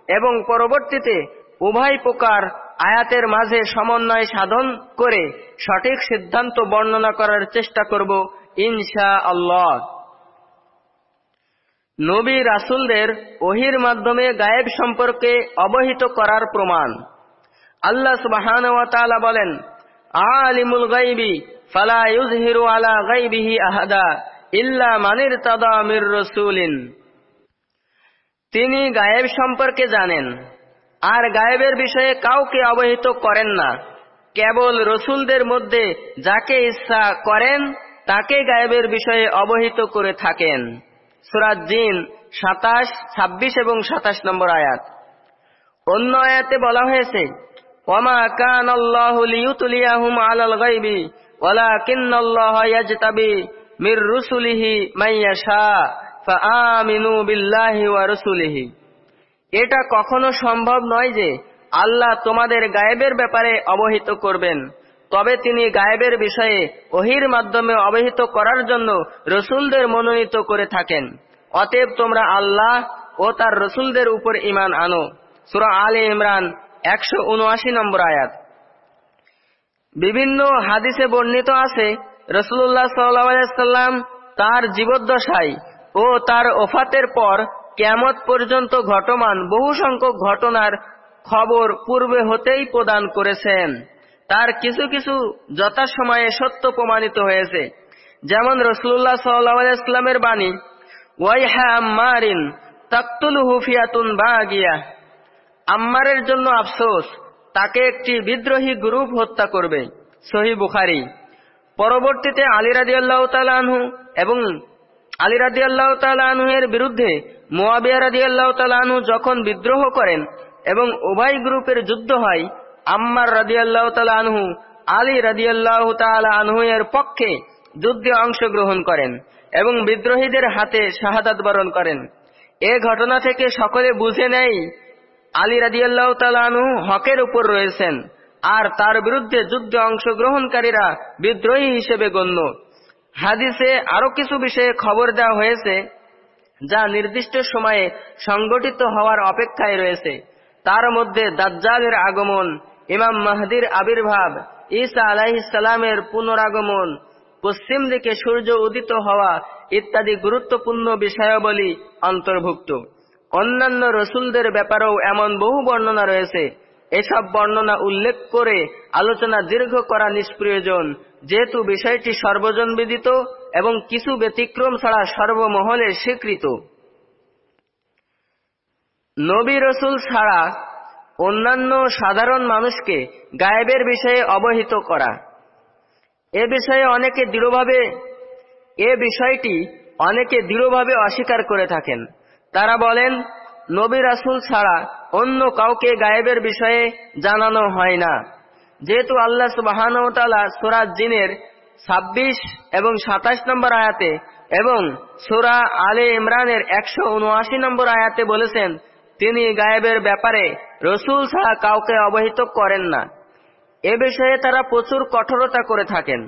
এবং পরবর্তীতে উভয় প্রকার আয়াতের মাঝে সমন্বয় সাধন করে সঠিক সিদ্ধান্ত বর্ণনা করার চেষ্টা করব ইনশা আল্লাহ নবী রাসুলদের ওহির মাধ্যমে গায়েব সম্পর্কে অবহিত করার প্রমাণ। আল্লাহ সুবাহান বলেন, আলিমুল গাইবি ফালা ইউজহিরু আলা গাইবিহি আহাদা ইল্লা মানির তাদা মির রসুলিন। তিনি গায়েব সম্পর্কে জানেন। আর গায়েবের বিষয়ে কাউকে অবহিত করেন না। কেবল রসুলদের মধ্যে যাকে ইচ্ছা করেন, তাকে গায়েবের বিষয়ে অবহিত করে থাকেন। সুরাজ জিন সাতাশ, ছাব্বিশ এবং সাতাশ নম্বর আয়াত। অন্য আয়াতে বলা হয়েছে, ওমা কান আল্লাহ লিউতুলিয়াহুম আলাল গাইবি ওয়ালাকিন্নাল্লাহ ইয়াজতাবি মির রুসুলিহি মাইয়াশা ফাআমিনু বিল্লাহি ওয়া রসুলিহি। এটা কখনো সম্ভব নয় যে আল্লাহ তোমাদের গায়েবের ব্যাপারে অবহিত করবেন। তবে তিনি গায়েবের বিষয়ে ওহির মাধ্যমে অবহিত করার জন্য রসুলদের মনোনীত করে থাকেন। অতএব তোমরা আল্লাহ ও তার রসুলদের উপর ইমান আনো। সুরা আলী ইমরান একশো উনআশি নম্বর আয়াত। বিভিন্ন হাদিসে বর্ণিত আছে রসুল্লাহ সাল্লাম তার জীবদ্দশায় ও তার ওফাতের পর কেমত পর্যন্ত ঘটমান, বহু সংখ্যক ঘটনার খবর পূর্বে হতেই প্রদান করেছেন। তার কিছু কিছু যথাসময়ে সত্য প্রমাণিত হয়েছে। যেমন রসুল্লাহ সাল্লামের বাণী, ওয়াইহা আম্মারিন তাকতুল হুফিয়াতুন বা গিয়া আম্মারের জন্য আফসোস, তাকে একটি বিদ্রোহী গ্রুপ হত্যা করবে, সহি বুখারি। পরবর্তীতে আলী রাজি আল্লাহ তালু এবং আলী রাজি আল্লাহ তালু এর বিরুদ্ধে মোয়াবিয়া রাজি আল্লাহ যখন বিদ্রোহ করেন এবং উভয় গ্রুপের যুদ্ধ হয়, আম্মার তালা আনহু, আলী রাদিয়াল্লাহ তালা আনহু এর পক্ষে যুদ্ধে অংশগ্রহণ করেন এবং বিদ্রোহীদের হাতে শাহাদাত বরণ করেন। এ ঘটনা থেকে সকলে বুঝে নেয়, আলী রাদিয়াল্লাহ তালানু হকের উপর রয়েছেন আর তার বিরুদ্ধে যুদ্ধে অংশগ্রহণকারীরা বিদ্রোহী হিসেবে গণ্য। হাদিসে আরও কিছু বিষয়ে খবর দেওয়া হয়েছে যা নির্দিষ্ট সময়ে সংগঠিত হওয়ার অপেক্ষায় রয়েছে। তার মধ্যে দাজ্জালের আগমন, ইমাম মাহদির আবির্ভাব, ঈসা আলাইসালামের পুনরাগমন, পশ্চিম দিকে সূর্য উদিত হওয়া ইত্যাদি গুরুত্বপূর্ণ বিষয়াবলী অন্তর্ভুক্ত। অন্যান্য রসুলদের ব্যাপারেও এমন বহু বর্ণনা রয়েছে। এসব বর্ণনা উল্লেখ করে আলোচনা দীর্ঘ করা নিষ্প্রয়োজন, যেহেতু বিষয়টি সর্বজন বিদিত এবং কিছু ব্যতিক্রম ছাড়া সর্বমহলে স্বীকৃত। নবী রসুল ছাড়া অন্যান্য সাধারণ মানুষকে গায়েবের বিষয়ে অবহিত করা। এ বিষয়ে অনেকে দৃঢ়ভাবে, এ বিষয়টি অনেকে দৃঢ়ভাবে অস্বীকার করে থাকেন। তারা বলেন, নবী রাসুল ছাড়া অন্য কাউকে গায়েবের বিষয়ে জানানো হয় না। যেহেতু আল্লাহ সুবাহানতালা সোরাজ জিনের ছাব্বিশ এবং সাতাশ নম্বর আয়াতে এবং সোরা আলে ইমরানের একশো উনআশি নম্বর আয়াতে বলেছেন, তিনি গায়েবের ব্যাপারে রসুল ছাড়া কাউকে অবহিত করেন না। এ বিষয়ে তারা প্রচুর কঠোরতা করে থাকেন।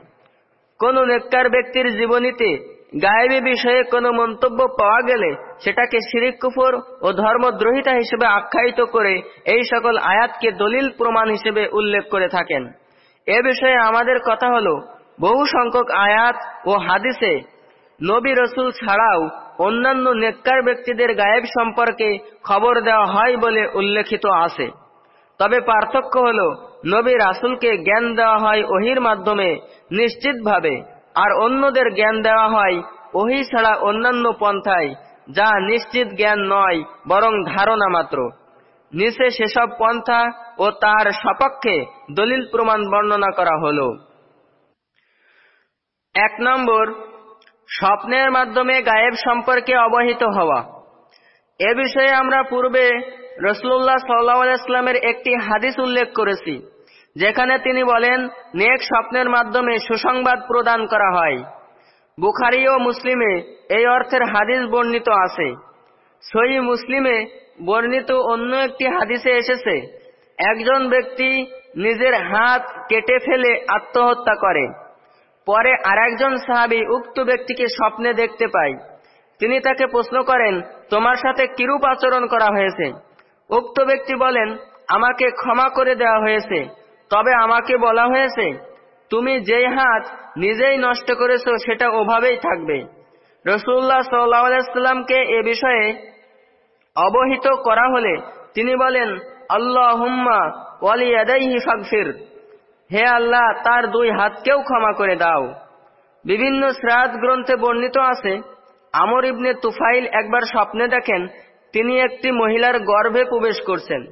কোন নেককার ব্যক্তির জীবনীতে গায়েবী বিষয়ে কোনো মন্তব্য পাওয়া গেলে সেটাকে শিরিক কুফর ও ধর্মদ্রোহিতা হিসেবে আখ্যায়িত করে এই সকল আয়াতকে দলিল প্রমাণ হিসেবে উল্লেখ করে থাকেন। এ বিষয়ে আমাদের কথা হল বহু সংখ্যক আয়াত ও হাদিসে নবী রসুল ছাড়াও অন্যান্য নেককার ব্যক্তিদের গায়েব সম্পর্কে খবর দেওয়া হয় বলে উল্লেখিত আছে। তবে পার্থক্য হল, নবী রাসুলকে জ্ঞান দেওয়া হয় ওহির মাধ্যমে নিশ্চিতভাবে, আর অন্যদের জ্ঞান দেওয়া হয় ওহি ছাড়া অন্যান্য পন্থায়, যা নিশ্চিত জ্ঞান নয়, বরং ধারণা মাত্র। নিচে সেসব পন্থা ও তার সপক্ষে দলিল প্রমাণ বর্ণনা করা হল। এক নম্বর, স্বপ্নের মাধ্যমে গায়েব সম্পর্কে অবহিত হওয়া। এ বিষয়ে আমরা পূর্বে রসুল্লাহ সাল্লাহামের একটি হাদিস উল্লেখ করেছি, যেখানে তিনি বলেন, নেক স্বপ্নের মাধ্যমে সুসংবাদ প্রদান করা হয়। বুখারি ও মুসলিমে এই অর্থের হাদিস বর্ণিত আছে। সই মুসলিমে বর্ণিত অন্য একটি হাদিসে এসেছে, একজন ব্যক্তি নিজের হাত কেটে ফেলে আত্মহত্যা করে। পরে আরেকজন সাহাবি উক্ত ব্যক্তিকে স্বপ্নে দেখতে পাই তিনি তাকে প্রশ্ন করেন, তোমার সাথে কিরূপ আচরণ করা হয়েছে? উক্ত ব্যক্তি বলেন, আমাকে ক্ষমা করে দেওয়া হয়েছে, তবে আমাকে বলা হয়েছে, তুমি যেই হাত নিজেই নষ্ট করেছ সেটা ওভাবেই থাকবে। রসুল্লাহ সাল্লাহামকে এ বিষয়ে অবহিত করা হলে তিনি বলেন আল্লাহ হুম্মা ওয়ালিয়াদাই ফাগফির। হে আল্লাহ, তার দুই হাতকেও ক্ষমা করে দাও। বিভিন্ন শ্রাদ গ্রন্থে বর্ণিত আছে, আমর ইবনে তুফাইল একবার স্বপ্নে দেখেন, তিনি একটি মহিলার গর্ভে প্রবেশ করছেন।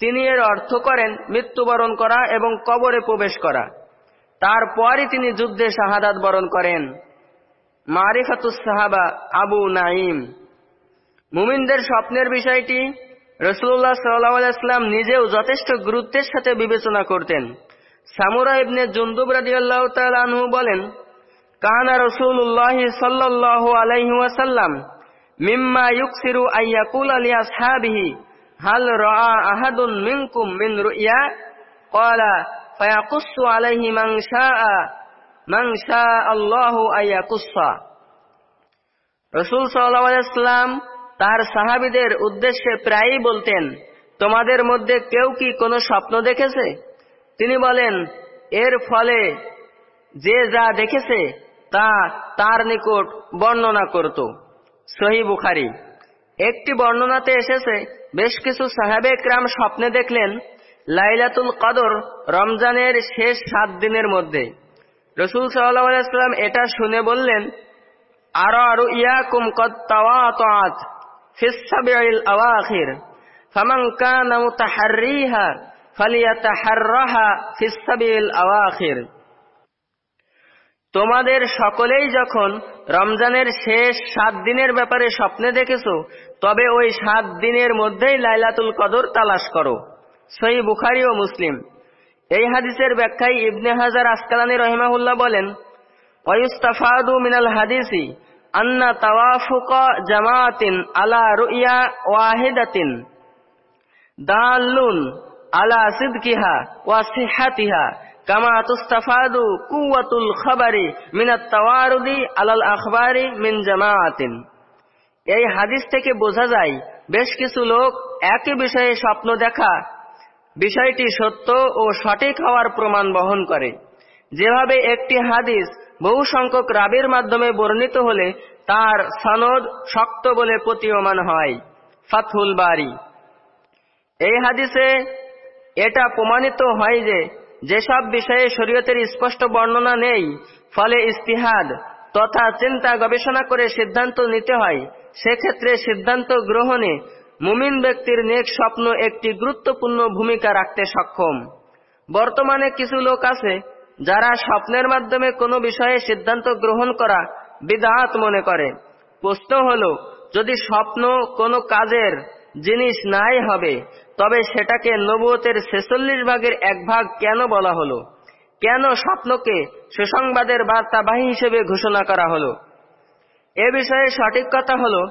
তিনি এর অর্থ করেন মৃত্যুবরণ করা এবং কবরে প্রবেশ করা। তারপরই তিনি যুদ্ধে শাহাদাত বরণ করেন। মারিফাতুস সাহাবা আবু নাইম মুমিনদের স্বপ্নের বিষয়টি রসুল্লাহ সাল্লাম নিজেও যথেষ্ট গুরুত্বের সাথে বিবেচনা করতেন। সামুরা ইবনে জুন্দুব রাজিয়াল্লাহ তালু বলেন, কানা রসুল্লাহ সাল্লাহ আলাইহি ওয়াসাল্লাম মিম্মা ইউকসিরু আইয়াকুল আলিয়া সাহাবিহি হাল রা আহাদুন মিনকুম মিন রুইয়া? ক্বালা ফায়াকুসু আলাইহি মান শাআ মান শাআ আল্লাহু আইয়াকুসা রাসূল সাল্লাল্লাহু আলাইহি সাল্লাম তার সাহাবীদের উদ্দেশ্যে প্রায়ই বলতেন, তোমাদের মধ্যে কেউ কি কোনো স্বপ্ন দেখেছে? তিনি বলেন, এর ফলে যে যা দেখেছে, তা তার নিকট বর্ণনা করত। সহি বুখারি। একটি বর্ণনাতে এসেছে, বেশ কিছু সাহেবে ক্রাম স্বপ্নে দেখলেন লাইলাতুল কদর রমজানের শেষ সাত দিনের মধ্যে। রসুল সাল্লাম এটা শুনে বললেন, আরও আরও ইয়াকুম কদ তাওয়াত আওয়াখির, ফামান কানা মুতাহাররিহা তোমাদের সকলেই যখন রমজানের শেষ সাত দিনের ব্যাপারে স্বপ্নে দেখেছ, তবে ওই সাত দিনের মধ্যেই লাইলাতুল কদর তালাশ করো। সই বুখারি ও মুসলিম। এই হাদিসের ব্যাখ্যায় ইবনে হাজার আসকালানি রহিমাহুল্লাহ বলেন মিনাল আন্না তাওয়াফুক আলা আলা সিদকিহা ওয়া সিহাতিহা, কামা তুস্তাফাদু কুওয়াতুল খাবারি মিনাত তাওয়ারুদি আলাল আখবারি মিন জামাআতিন। এই হাদিস থেকে বোঝা যায়, বেশ কিছু লোক একই বিষয়ে স্বপ্ন দেখা, বিষয়টি সত্য ও সঠিক হওয়ার প্রমাণ বহন করে। যেভাবে একটি হাদিস বহু সংখ্যক রাবির মাধ্যমে বর্ণিত হলে তার সনদ শক্ত বলে প্রতীয়মান হয়। ফাতহুল বাড়ি এই হাদিসে এটা প্রমাণিত হয় যে যেসব বিষয়ে শরীয়তের স্পষ্ট বর্ণনা নেই, ফলে ইস্তিহাদ তথা চিন্তা গবেষণা করে সিদ্ধান্ত নিতে হয়। সেক্ষেত্রে সিদ্ধান্ত গ্রহণে মুমিন ব্যক্তির নেক স্বপ্ন একটি গুরুত্বপূর্ণ ভূমিকা রাখতে সক্ষম। বর্তমানে কিছু লোক আছে যারা স্বপ্নের মাধ্যমে কোনো বিষয়ে সিদ্ধান্ত গ্রহণ করা বিদাত মনে করে। প্রশ্ন হল, যদি স্বপ্ন কোনো কাজের জিনিস নাই হবে তবে সেটাকে নবুয়তের ছেচল্লিশ ভাগের এক ভাগ কেন বলা হলো? কেন স্বপ্নকে সুসংবাদের বার্তাবাহী হিসেবে ঘোষণা করা হলো? এ বিষয়ে সঠিক কথা হলো,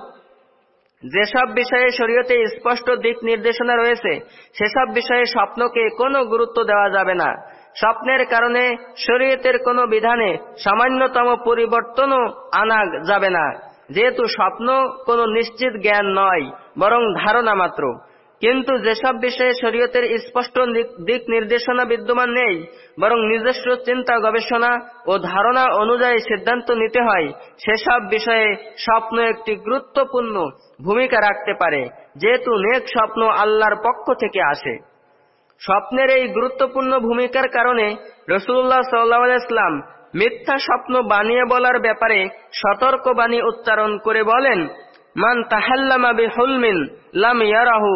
যেসব বিষয়ে শরীয়তে স্পষ্ট দিক নির্দেশনা রয়েছে, সেসব বিষয়ে স্বপ্নকে কোনো গুরুত্ব দেওয়া যাবে না। স্বপ্নের কারণে শরীয়তের কোনো বিধানে সামান্যতম পরিবর্তনও আনা যাবে না। যেহেতু স্বপ্ন কোনো নিশ্চিত জ্ঞান নয়, বরং ধারণা মাত্র। কিন্তু যেসব বিষয়ে শরীয়তের স্পষ্ট দিক নির্দেশনা বিদ্যমান নেই, বরং নিজস্ব চিন্তা, গবেষণা ও ধারণা অনুযায়ী সিদ্ধান্ত নিতে হয়, সেসব বিষয়ে স্বপ্ন একটি গুরুত্বপূর্ণ ভূমিকা রাখতে পারে, যেহেতু নেক স্বপ্ন আল্লাহর পক্ষ থেকে আসে। স্বপ্নের এই গুরুত্বপূর্ণ ভূমিকার কারণে রসুল্লাহ সাল্লাহাম মিথ্যা স্বপ্ন বানিয়ে বলার ব্যাপারে সতর্কবাণী উচ্চারণ করে বলেন, মান তাহাল্লামা বি হুলমিন লাম ইয়ারাহু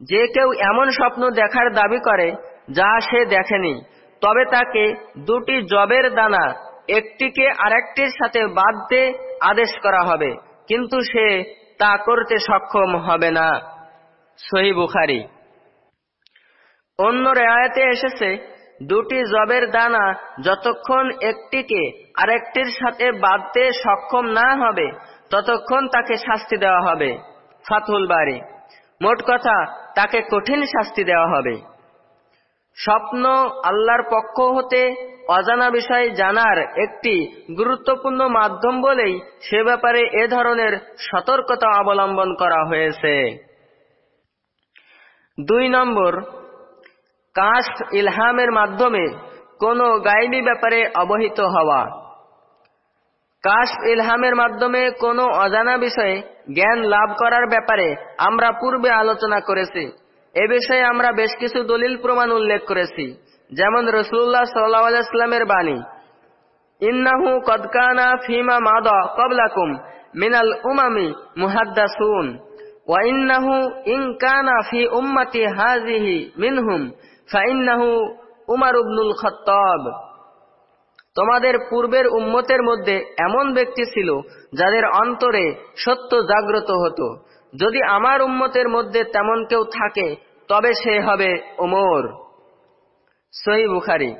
যে কেউ এমন স্বপ্ন দেখার দাবি করে, যা সে দেখেনি, তবে তাকে দুটি জবের দানা, একটিকে আরেকটির সাথে বাঁধতে আদেশ করা হবে, কিন্তু সে তা করতে সক্ষম হবে না। সহি বুখারি। অন্য রেয়ায়তে এসেছে দুটি জবের দানা যতক্ষণ একটিকে আরেকটির সাথে বাঁধতে সক্ষম না হবে, ততক্ষণ তাকে শাস্তি দেওয়া হবে। ফাতুল বাড়ি মোট কথা, তাকে কঠিন শাস্তি দেওয়া হবে। স্বপ্ন আল্লাহর পক্ষ হতে অজানা বিষয় জানার একটি গুরুত্বপূর্ণ মাধ্যম বলেই সে ব্যাপারে এ ধরনের সতর্কতা অবলম্বন করা হয়েছে। দুই নম্বর কাশ ইলহামের মাধ্যমে কোনো গাইবী ব্যাপারে অবহিত হওয়া। কাশ ইলহামের মাধ্যমে কোনো অজানা বিষয়ে জ্ঞান লাভ করার ব্যাপারে আমরা পূর্বে আলোচনা করেছি। এ বিষয়ে আমরা বেশ কিছু দলিল প্রমাণ উল্লেখ করেছি। যেমন রসুল্লাহ সাল্লাহামের বাণী, ইন্নাহু কদকানা ফিমা মাদ কবলাকুম মিনাল উমামি মুহাদ্দাসুন, ওয়া ইন্নাহু ইনকানা ফি উম্মতি হাজিহি মিনহুম ফাইন্নাহু উমার উবনুল খত্তব। তোমাদের পূর্বের উম্মতের মধ্যে এমন ব্যক্তি ছিল যাদের অন্তরে সত্য জাগ্রত হতো। যদি আমার উম্মতের মধ্যে তেমন কেউ থাকে, তবে সে হবে ওমর। সহি বুখারি।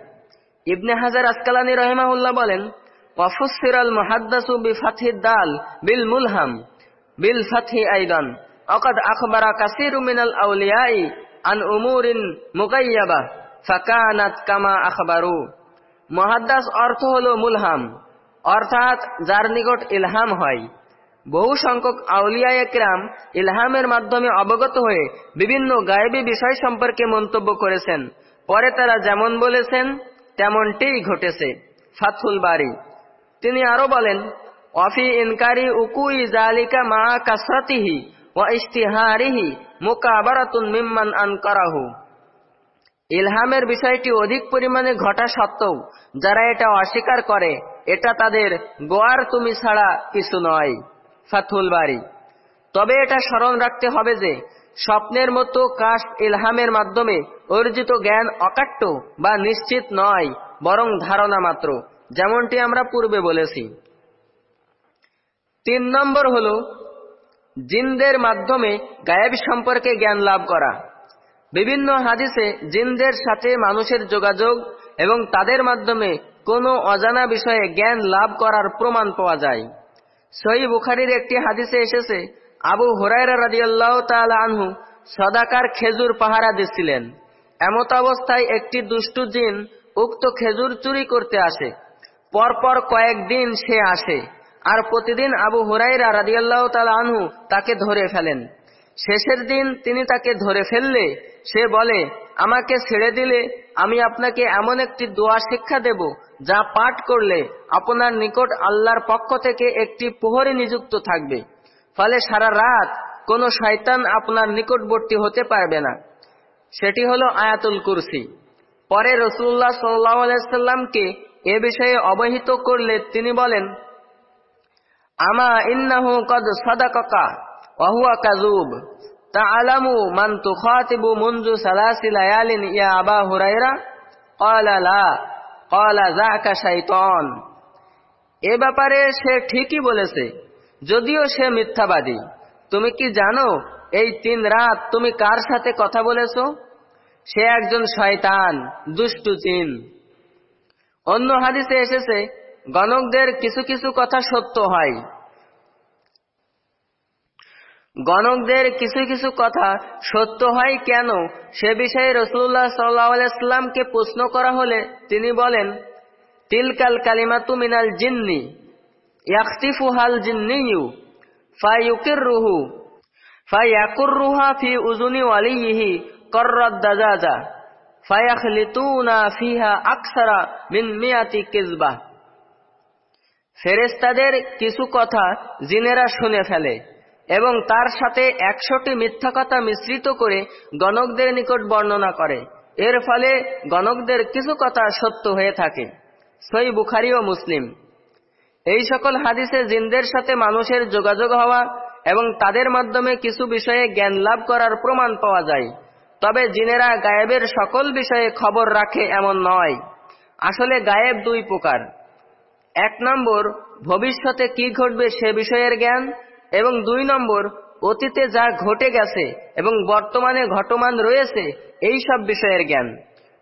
ইবনে হাজার আসকালানি রহিমাহুল্লাহ বলেন ওয়াফুসিরাল মুহাদ্দাসু বিফাথি দাল বিল মুলহাম বিল ফাথি আইদান। অকাদ আখবারা কাসিরু মিনাল আউলিয়াই আন উমুরিন মুগাইয়াবা ফাকানাত কামা আখবারু মহাদ্দাস অর্থ হল মুলহাম, অর্থাৎ যার নিকট ইলহাম হয়। বহু সংখ্যক আউলিয়া একরাম ইলহামের মাধ্যমে অবগত হয়ে বিভিন্ন গায়েবী বিষয় সম্পর্কে মন্তব্য করেছেন। পরে তারা যেমন বলেছেন, তেমনটিই ঘটেছে। ফাথুল বাড়ি তিনি আরও বলেন, অফি ইনকারি উকুই জালিকা মা কাসরাতিহি ইস্তিহারিহি মোকাবারাতুন মিম্মান আনকারাহু। ইলহামের বিষয়টি অধিক পরিমাণে ঘটা সত্ত্বেও যারা এটা অস্বীকার করে, এটা তাদের গোয়ার তুমি ছাড়া কিছু নয় ফাথুল বাড়ি তবে এটা স্মরণ রাখতে হবে যে, স্বপ্নের মতো কাশ ইলহামের মাধ্যমে অর্জিত জ্ঞান অকাট্য বা নিশ্চিত নয়, বরং ধারণা মাত্র, যেমনটি আমরা পূর্বে বলেছি। তিন নম্বর হল জিনদের মাধ্যমে গায়েব সম্পর্কে জ্ঞান লাভ করা। বিভিন্ন হাদিসে জিনদের সাথে মানুষের যোগাযোগ এবং তাদের মাধ্যমে কোনো অজানা বিষয়ে জ্ঞান লাভ করার প্রমাণ পাওয়া যায়। সই বুখারির একটি হাদিসে এসেছে, আবু হরাইরা রাজিয়াল্লাহ তালা আনহু সদাকার খেজুর পাহারা দিচ্ছিলেন। এমত অবস্থায় একটি দুষ্টু জিন উক্ত খেজুর চুরি করতে আসে। পরপর কয়েকদিন সে আসে। আর প্রতিদিন আবু হুরাইরা রাদিয়াল্লাহ তালা আনহু তাকে ধরে ফেলেন। শেষের দিন তিনি তাকে ধরে ফেললে সে বলে, আমাকে ছেড়ে দিলে আমি আপনাকে এমন একটি দোয়া শিক্ষা দেব যা পাঠ করলে আপনার নিকট আল্লাহর পক্ষ থেকে একটি প্রহরী নিযুক্ত থাকবে। ফলে সারা রাত কোনো শয়তান আপনার নিকটবর্তী হতে পারবে না। সেটি হলো আয়াতুল কুরসি। পরে রসুল্লাহ সাল্লাহামকে এ বিষয়ে অবহিত করলে তিনি বলেন আমা ইন্নাহু কদ সদাকা ওয়াহুয়া কাজুব তাআলামু মান তুখাতিবু মুনজু সালাসি লায়ালিন ইয়া আবা হুরায়রা? ক্বালা লা, ক্বালা যাকা শাইতান। এ ব্যাপারে সে ঠিকই বলেছে, যদিও সে মিথ্যাবাদী। তুমি কি জানো, এই তিন রাত তুমি কার সাথে কথা বলেছ? সে একজন শয়তান, দুষ্টু চিন অন্য হাদিসে এসেছে গণকদের কিছু কিছু কথা সত্য হয়। গণকদের কিছু কিছু কথা সত্য হয় কেন? সে বিষয়ে রসুল্লাহ সাল্লাহামকে প্রশ্ন করা হলে তিনি বলেন, তিলকাল কালিমাতু মিনাল জিন্নি ইয়াকতিফু হাল জিন্নিয়ু ফায়ুকির রুহু ফায়াকুর রুহা ফি উজুনি ওয়ালিহি কররদ দাজাজা, ফায়াখলিতুনা ফিহা আকসারা মিন মিয়াতি কিজবা ফেরেস্তাদের কিছু কথা জিনেরা শুনে ফেলে এবং তার সাথে একশোটি মিথ্যা কথা মিশ্রিত করে গণকদের নিকট বর্ণনা করে। এর ফলে গণকদের কিছু কথা সত্য হয়ে থাকে। সই বুখারি ও মুসলিম। এই সকল হাদিসে জিনদের সাথে মানুষের যোগাযোগ হওয়া এবং তাদের মাধ্যমে কিছু বিষয়ে জ্ঞান লাভ করার প্রমাণ পাওয়া যায়। তবে জিনেরা গায়েবের সকল বিষয়ে খবর রাখে এমন নয়। আসলে গায়েব দুই প্রকার। এক নম্বর, ভবিষ্যতে কি ঘটবে সে বিষয়ের জ্ঞান, এবং দুই নম্বর, অতীতে যা ঘটে গেছে এবং বর্তমানে ঘটমান রয়েছে, এই সব বিষয়ের জ্ঞান।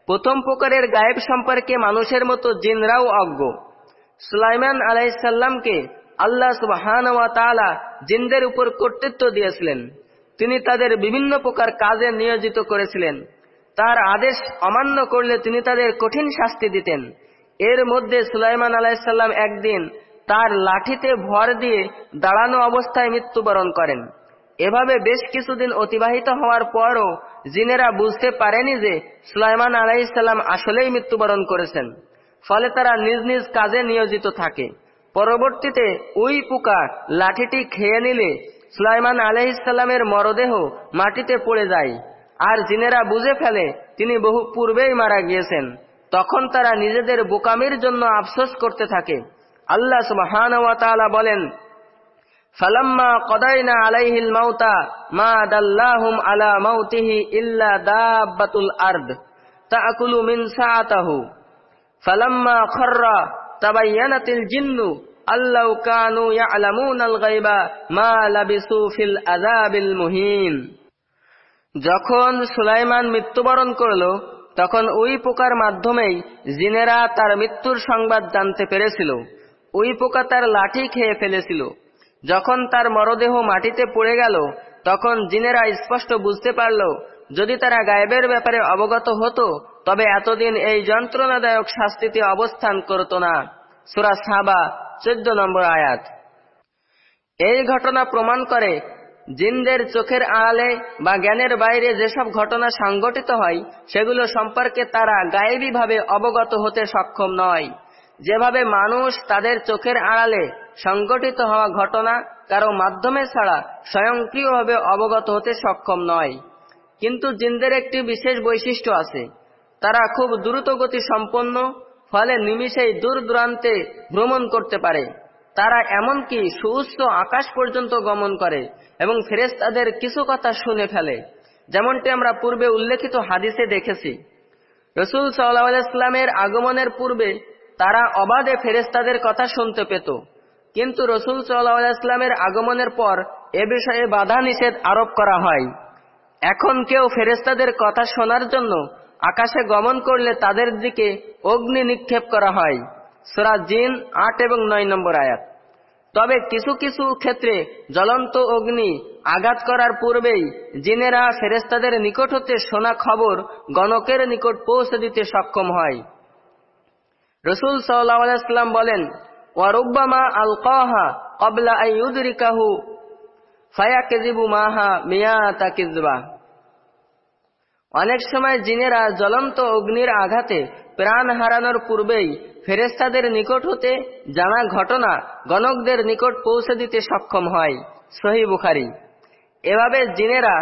প্রথম প্রকারের গায়েব সম্পর্কে মানুষের মতো জিনরাও অজ্ঞ। সুলাইমান আলাইসাল্লামকে আল্লাহ সুবাহান তালা জিনদের উপর কর্তৃত্ব দিয়েছিলেন। তিনি তাদের বিভিন্ন প্রকার কাজে নিয়োজিত করেছিলেন। তার আদেশ অমান্য করলে তিনি তাদের কঠিন শাস্তি দিতেন। এর মধ্যে সুলাইমান আলাইসাল্লাম একদিন তার লাঠিতে ভর দিয়ে দাঁড়ানো অবস্থায় মৃত্যুবরণ করেন। এভাবে বেশ কিছুদিন অতিবাহিত হওয়ার পরও জিনেরা বুঝতে পারেনি যে সুলাইমান আলাইসাল্লাম আসলেই মৃত্যুবরণ করেছেন। ফলে তারা নিজ নিজ কাজে নিয়োজিত থাকে। পরবর্তীতে ওই পোকা লাঠিটি খেয়ে নিলে সুলাইমান আলহিসাল্লামের মরদেহ মাটিতে পড়ে যায়। আর জিনেরা বুঝে ফেলে তিনি বহু পূর্বেই মারা গিয়েছেন। তখন তারা নিজেদের বোকামির জন্য আফসোস করতে থাকে। আল্লাহ সুবহান বলেন, ফালাম্মা কদাইনা আলাইহিল মাউতা মা দাল্লাহুম আলা মাউতিহি ইল্লা দাব্বাতুল আরদ তাকুলু মিন সাআতাহু ফালাম্মা খররা তাবায়্যানাতিল জিন্নু আল্লাউ কানু ইয়ালামুনাল গায়বা মা লাবিসু ফিল আযাবিল মুহিন। যখন সুলাইমান মৃত্যুবরণ করল তখন ওই পোকার মাধ্যমেই জিনেরা তার মৃত্যুর সংবাদ জানতে পেরেছিল। ওই পোকা তার লাঠি খেয়ে ফেলেছিল। যখন তার মরদেহ মাটিতে পড়ে গেল, তখন জিনেরা স্পষ্ট বুঝতে পারল, যদি তারা গায়েবের ব্যাপারে অবগত হতো, তবে এতদিন এই যন্ত্রণাদায়ক শাস্তিতে অবস্থান করত না। সুরা সাবা, চোদ্দ নম্বর আয়াত। এই ঘটনা প্রমাণ করে জিনদের চোখের আড়ালে বা জ্ঞানের বাইরে যেসব ঘটনা সংঘটিত হয়, সেগুলো সম্পর্কে তারা গায়েবীভাবে অবগত হতে সক্ষম নয়। যেভাবে মানুষ তাদের চোখের আড়ালে সংগঠিত হওয়া ঘটনা কারও মাধ্যমে ছাড়া স্বয়ংক্রিয়ভাবে অবগত হতে সক্ষম নয়। কিন্তু জিনদের একটি বিশেষ বৈশিষ্ট্য আছে। তারা খুব দ্রুত গতি সম্পন্ন ফলে নিমিষেই দূর দূরান্তে ভ্রমণ করতে পারে। তারা এমনকি সুউচ্চ আকাশ পর্যন্ত গমন করে এবং ফেরেস্তাদের কিছু কথা শুনে ফেলে, যেমনটি আমরা পূর্বে উল্লেখিত হাদিসে দেখেছি। রসুল সাল্লাহ ইসলামের আগমনের পূর্বে তারা অবাধে ফেরেস্তাদের কথা শুনতে পেত। কিন্তু রসুল সাল্লাহ ইসলামের আগমনের পর এ বিষয়ে বাধা নিষেধ আরোপ করা হয়। এখন কেউ ফেরেস্তাদের কথা শোনার জন্য আকাশে গমন করলে তাদের দিকে অগ্নি নিক্ষেপ করা হয়। সোরা জিন আট এবং নয় নম্বর আয়াত। তবে কিছু কিছু ক্ষেত্রে জ্বলন্ত অগ্নি আঘাত করার পূর্বেই জিনেরা ফেরেস্তাদের নিকট হতে শোনা খবর গণকের নিকট পৌঁছে দিতে সক্ষম হয়। রসুল সাল্লাম বলেন ওয়ারুব্বামা আল কাহা কবলা আইউদরিকাহু ফায়া কেজিবু মাহা মিয়া তা কিজবা অনেক সময় জিনেরা জ্বলন্ত অগ্নির আঘাতে প্রাণ হারানোর পূর্বেই ফেরেস্তাদের নিকট হতে জানা ঘটনা গণকদের নিকট পৌঁছে দিতে সক্ষম হয়, সহি বুখারি। এভাবে জিনেরা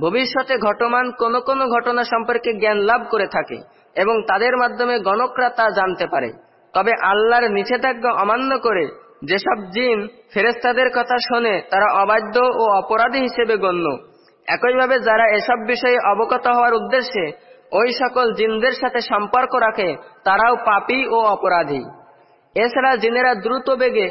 ভবিষ্যতে ঘটমান কোন কোন ঘটনা সম্পর্কে জ্ঞান লাভ করে থাকে এবং তাদের মাধ্যমে গণকরা তা জানতে পারে। তবে আল্লাহর নিষেধাজ্ঞা অমান্য করে যেসব জিন ফেরেস্তাদের কথা শোনে, তারা অবাধ্য ও অপরাধী হিসেবে গণ্য। একইভাবে যারা এসব বিষয়ে অবগত হওয়ার উদ্দেশ্যে ওই সকল জিনদের সাথে সম্পর্ক রাখে, তারাও পাপী ও অপরাধী। এছাড়া জিনেরা দ্রুত বেগে,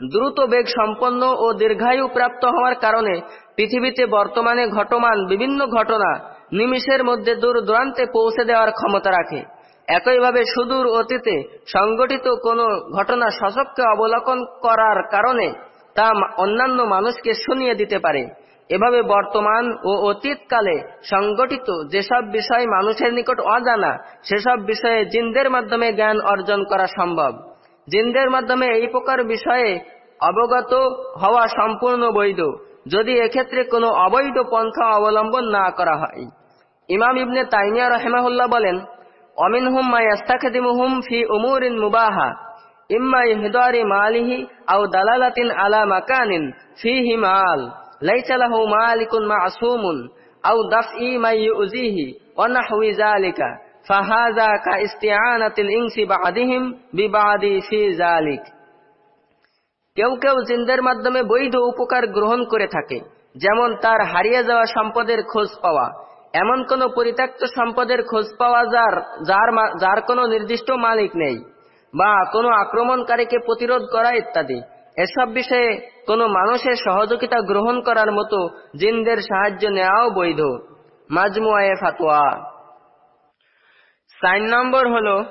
দ্রুত বেগ সম্পন্ন ও দীর্ঘায়ু প্রাপ্ত হওয়ার কারণে পৃথিবীতে বর্তমানে ঘটমান বিভিন্ন ঘটনা নিমিষের মধ্যে দূর দূরান্তে পৌঁছে দেওয়ার ক্ষমতা রাখে। একইভাবে সুদূর অতীতে সংগঠিত কোনো ঘটনা সচককে অবলোকন করার কারণে তা অন্যান্য মানুষকে শুনিয়ে দিতে পারে। এভাবে বর্তমান ও অতীতকালে সংগঠিত যেসব বিষয় মানুষের নিকট অজানা, সেসব বিষয়ে জিনদের মাধ্যমে জ্ঞান অর্জন করা সম্ভব। জিনদের মাধ্যমে এই প্রকার বিষয়ে অবগত হওয়া সম্পূর্ণ বৈধ, যদি এক্ষেত্রে কোনো অবৈধ পন্থা অবলম্বন না করা হয়। ইমাম ইবনে তাইমিয়া রহেমাহুল্লাহ বলেন অমিন অমিনহুম মায়াস্তাখদিমুহুম ফি উমুরিন মুবাহা, ইম্মা ইহদারি মালিহি আও দালালাতিন আলা মাকানিন ফিহি মাল। লাইসা লাহু মালিকুন মাসুমুন আও দাফই মা ইউজিহি ওয়া নাহওয়ি যালিকা। ফাহাযা কা ইস্তিআনাতিল ইনসি বা'দিহিম বিবাদি ফি যালিক। কেউ কেউ জিনদের মাধ্যমে বৈধ উপকার গ্রহণ করে থাকে, যেমন তার হারিয়ে যাওয়া সম্পদের খোঁজ পাওয়া। এমন কোন পরিত্যক্ত সম্পদের খোঁজ পাওয়া যার যার যার কোনো নির্দিষ্ট মালিক নেই, বা কোনো আক্রমণকারীকে প্রতিরোধ করা ইত্যাদি। এসব বিষয়ে কোনো মানুষের সহযোগিতা গ্রহণ করার মতো জিনদের সাহায্য নেওয়াও বৈধ। মাজমুয়ায়ে ফাতোয়া। সাইন নম্বর হল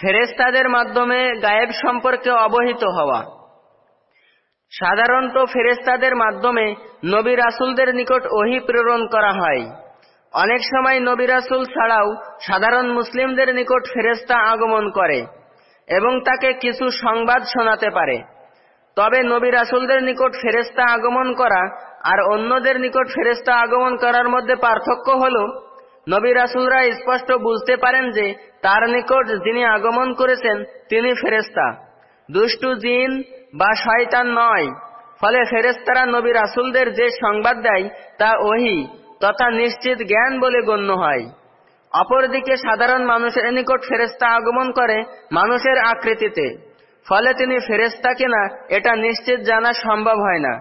ফেরেস্তাদের মাধ্যমে গায়েব সম্পর্কে অবহিত হওয়া। সাধারণত ফেরেস্তাদের মাধ্যমে নবী রাসুলদের নিকট ওহি প্রেরণ করা হয়। অনেক সময় নবী রাসুল ছাড়াও সাধারণ মুসলিমদের নিকট ফেরেস্তা আগমন করে এবং তাকে কিছু সংবাদ শোনাতে পারে। তবে নবী রাসুলদের নিকট ফেরেস্তা আগমন করা আর অন্যদের নিকট ফেরেস্তা আগমন করার মধ্যে পার্থক্য হল, নবী রাসুলরা স্পষ্ট বুঝতে পারেন যে তার নিকট যিনি আগমন করেছেন তিনি ফেরেস্তা দুষ্টু জিন বা শয়তান নয়, ফলে ফেরেস্তারা নবী রাসুলদের যে সংবাদ দেয় তা ওহি তথা নিশ্চিত জ্ঞান বলে গণ্য হয়। অপরদিকে সাধারণ মানুষের নিকট ফেরেস্তা আগমন করে মানুষের আকৃতিতে। ফলে তিনি ফেরেস্তা কিনা এটা নিশ্চিত জানা সম্ভব হয় না।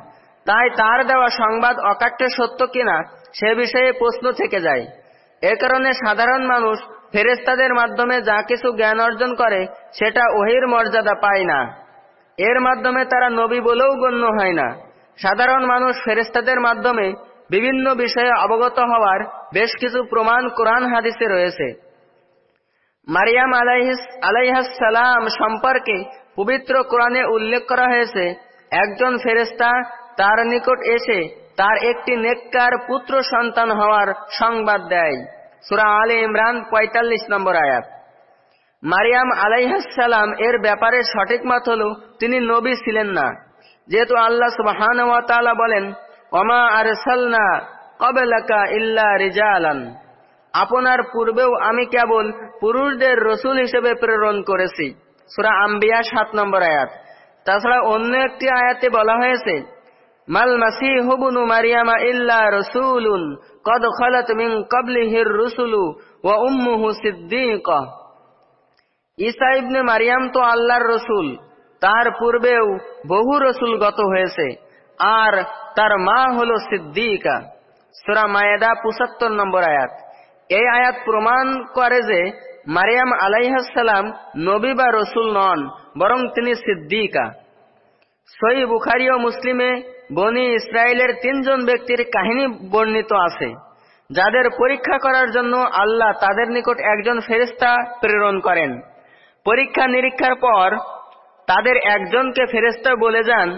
তাই তার দেওয়া সংবাদ অকাট্য সত্য কিনা সে বিষয়ে প্রশ্ন থেকে যায়। এ কারণে সাধারণ মানুষ ফেরেস্তাদের মাধ্যমে যা কিছু জ্ঞান অর্জন করে, সেটা ওহির মর্যাদা পায় না। এর মাধ্যমে তারা নবী বলেও গণ্য হয় না। সাধারণ মানুষ ফেরেস্তাদের মাধ্যমে বিভিন্ন বিষয়ে অবগত হওয়ার বেশ কিছু প্রমাণ কোরআন হাদিসে রয়েছে। মারিয়াম আলাইহাস সালাম সম্পর্কে পবিত্র কোরআনে উল্লেখ করা হয়েছে, একজন ফেরেস্তা তার নিকট এসে তার একটি নেককার পুত্র সন্তান হওয়ার সংবাদ দেয়। সুরা আলী ইমরান পঁয়তাল্লিশ নম্বর আয়াত। মারিয়াম আলাইহাসালাম এর ব্যাপারে সঠিক মত হল তিনি নবী ছিলেন না। যেহেতু আল্লাহ সুবাহান বলেন অমা আর সালনা কবেলাকা ইল্লা রিজালান। আপনার পূর্বেও আমি কেবল পুরুষদের রসুল হিসেবে প্রেরণ করেছি। সুরা আম্বিয়া সাত নম্বর আয়াত। তাছাড়া অন্য একটি আয়াতে বলা হয়েছে, মাল মাসি হুবুনু মারিয়ামা ইল্লা রসুলুন কদ খলত মিন কবলিহির রুসুলু ও উম্মুহু সিদ্দিক। ঈসা ইবনে মারিয়াম তো আল্লাহর রসুল, তার পূর্বেও বহু রসুল গত হয়েছে, আর তার মা হল সিদ্দিকা। সুরা মায়েদা পঁচাত্তর নম্বর আয়াত। এই আয়াত প্রমাণ করে যে মারিয়াম আলাইহাসালাম নবী বা রসুল নন, বরং তিনি সিদ্দিকা। সই বুখারি ও মুসলিমে বনি ইসরায়েলের তিনজন ব্যক্তির কাহিনী বর্ণিত আছে, যাদের পরীক্ষা করার জন্য আল্লাহ তাদের নিকট একজন ফেরিস্তা প্রেরণ করেন। পরীক্ষা নিরীক্ষার পর তাদের একজনকে ফেরেস্তা বলে যান,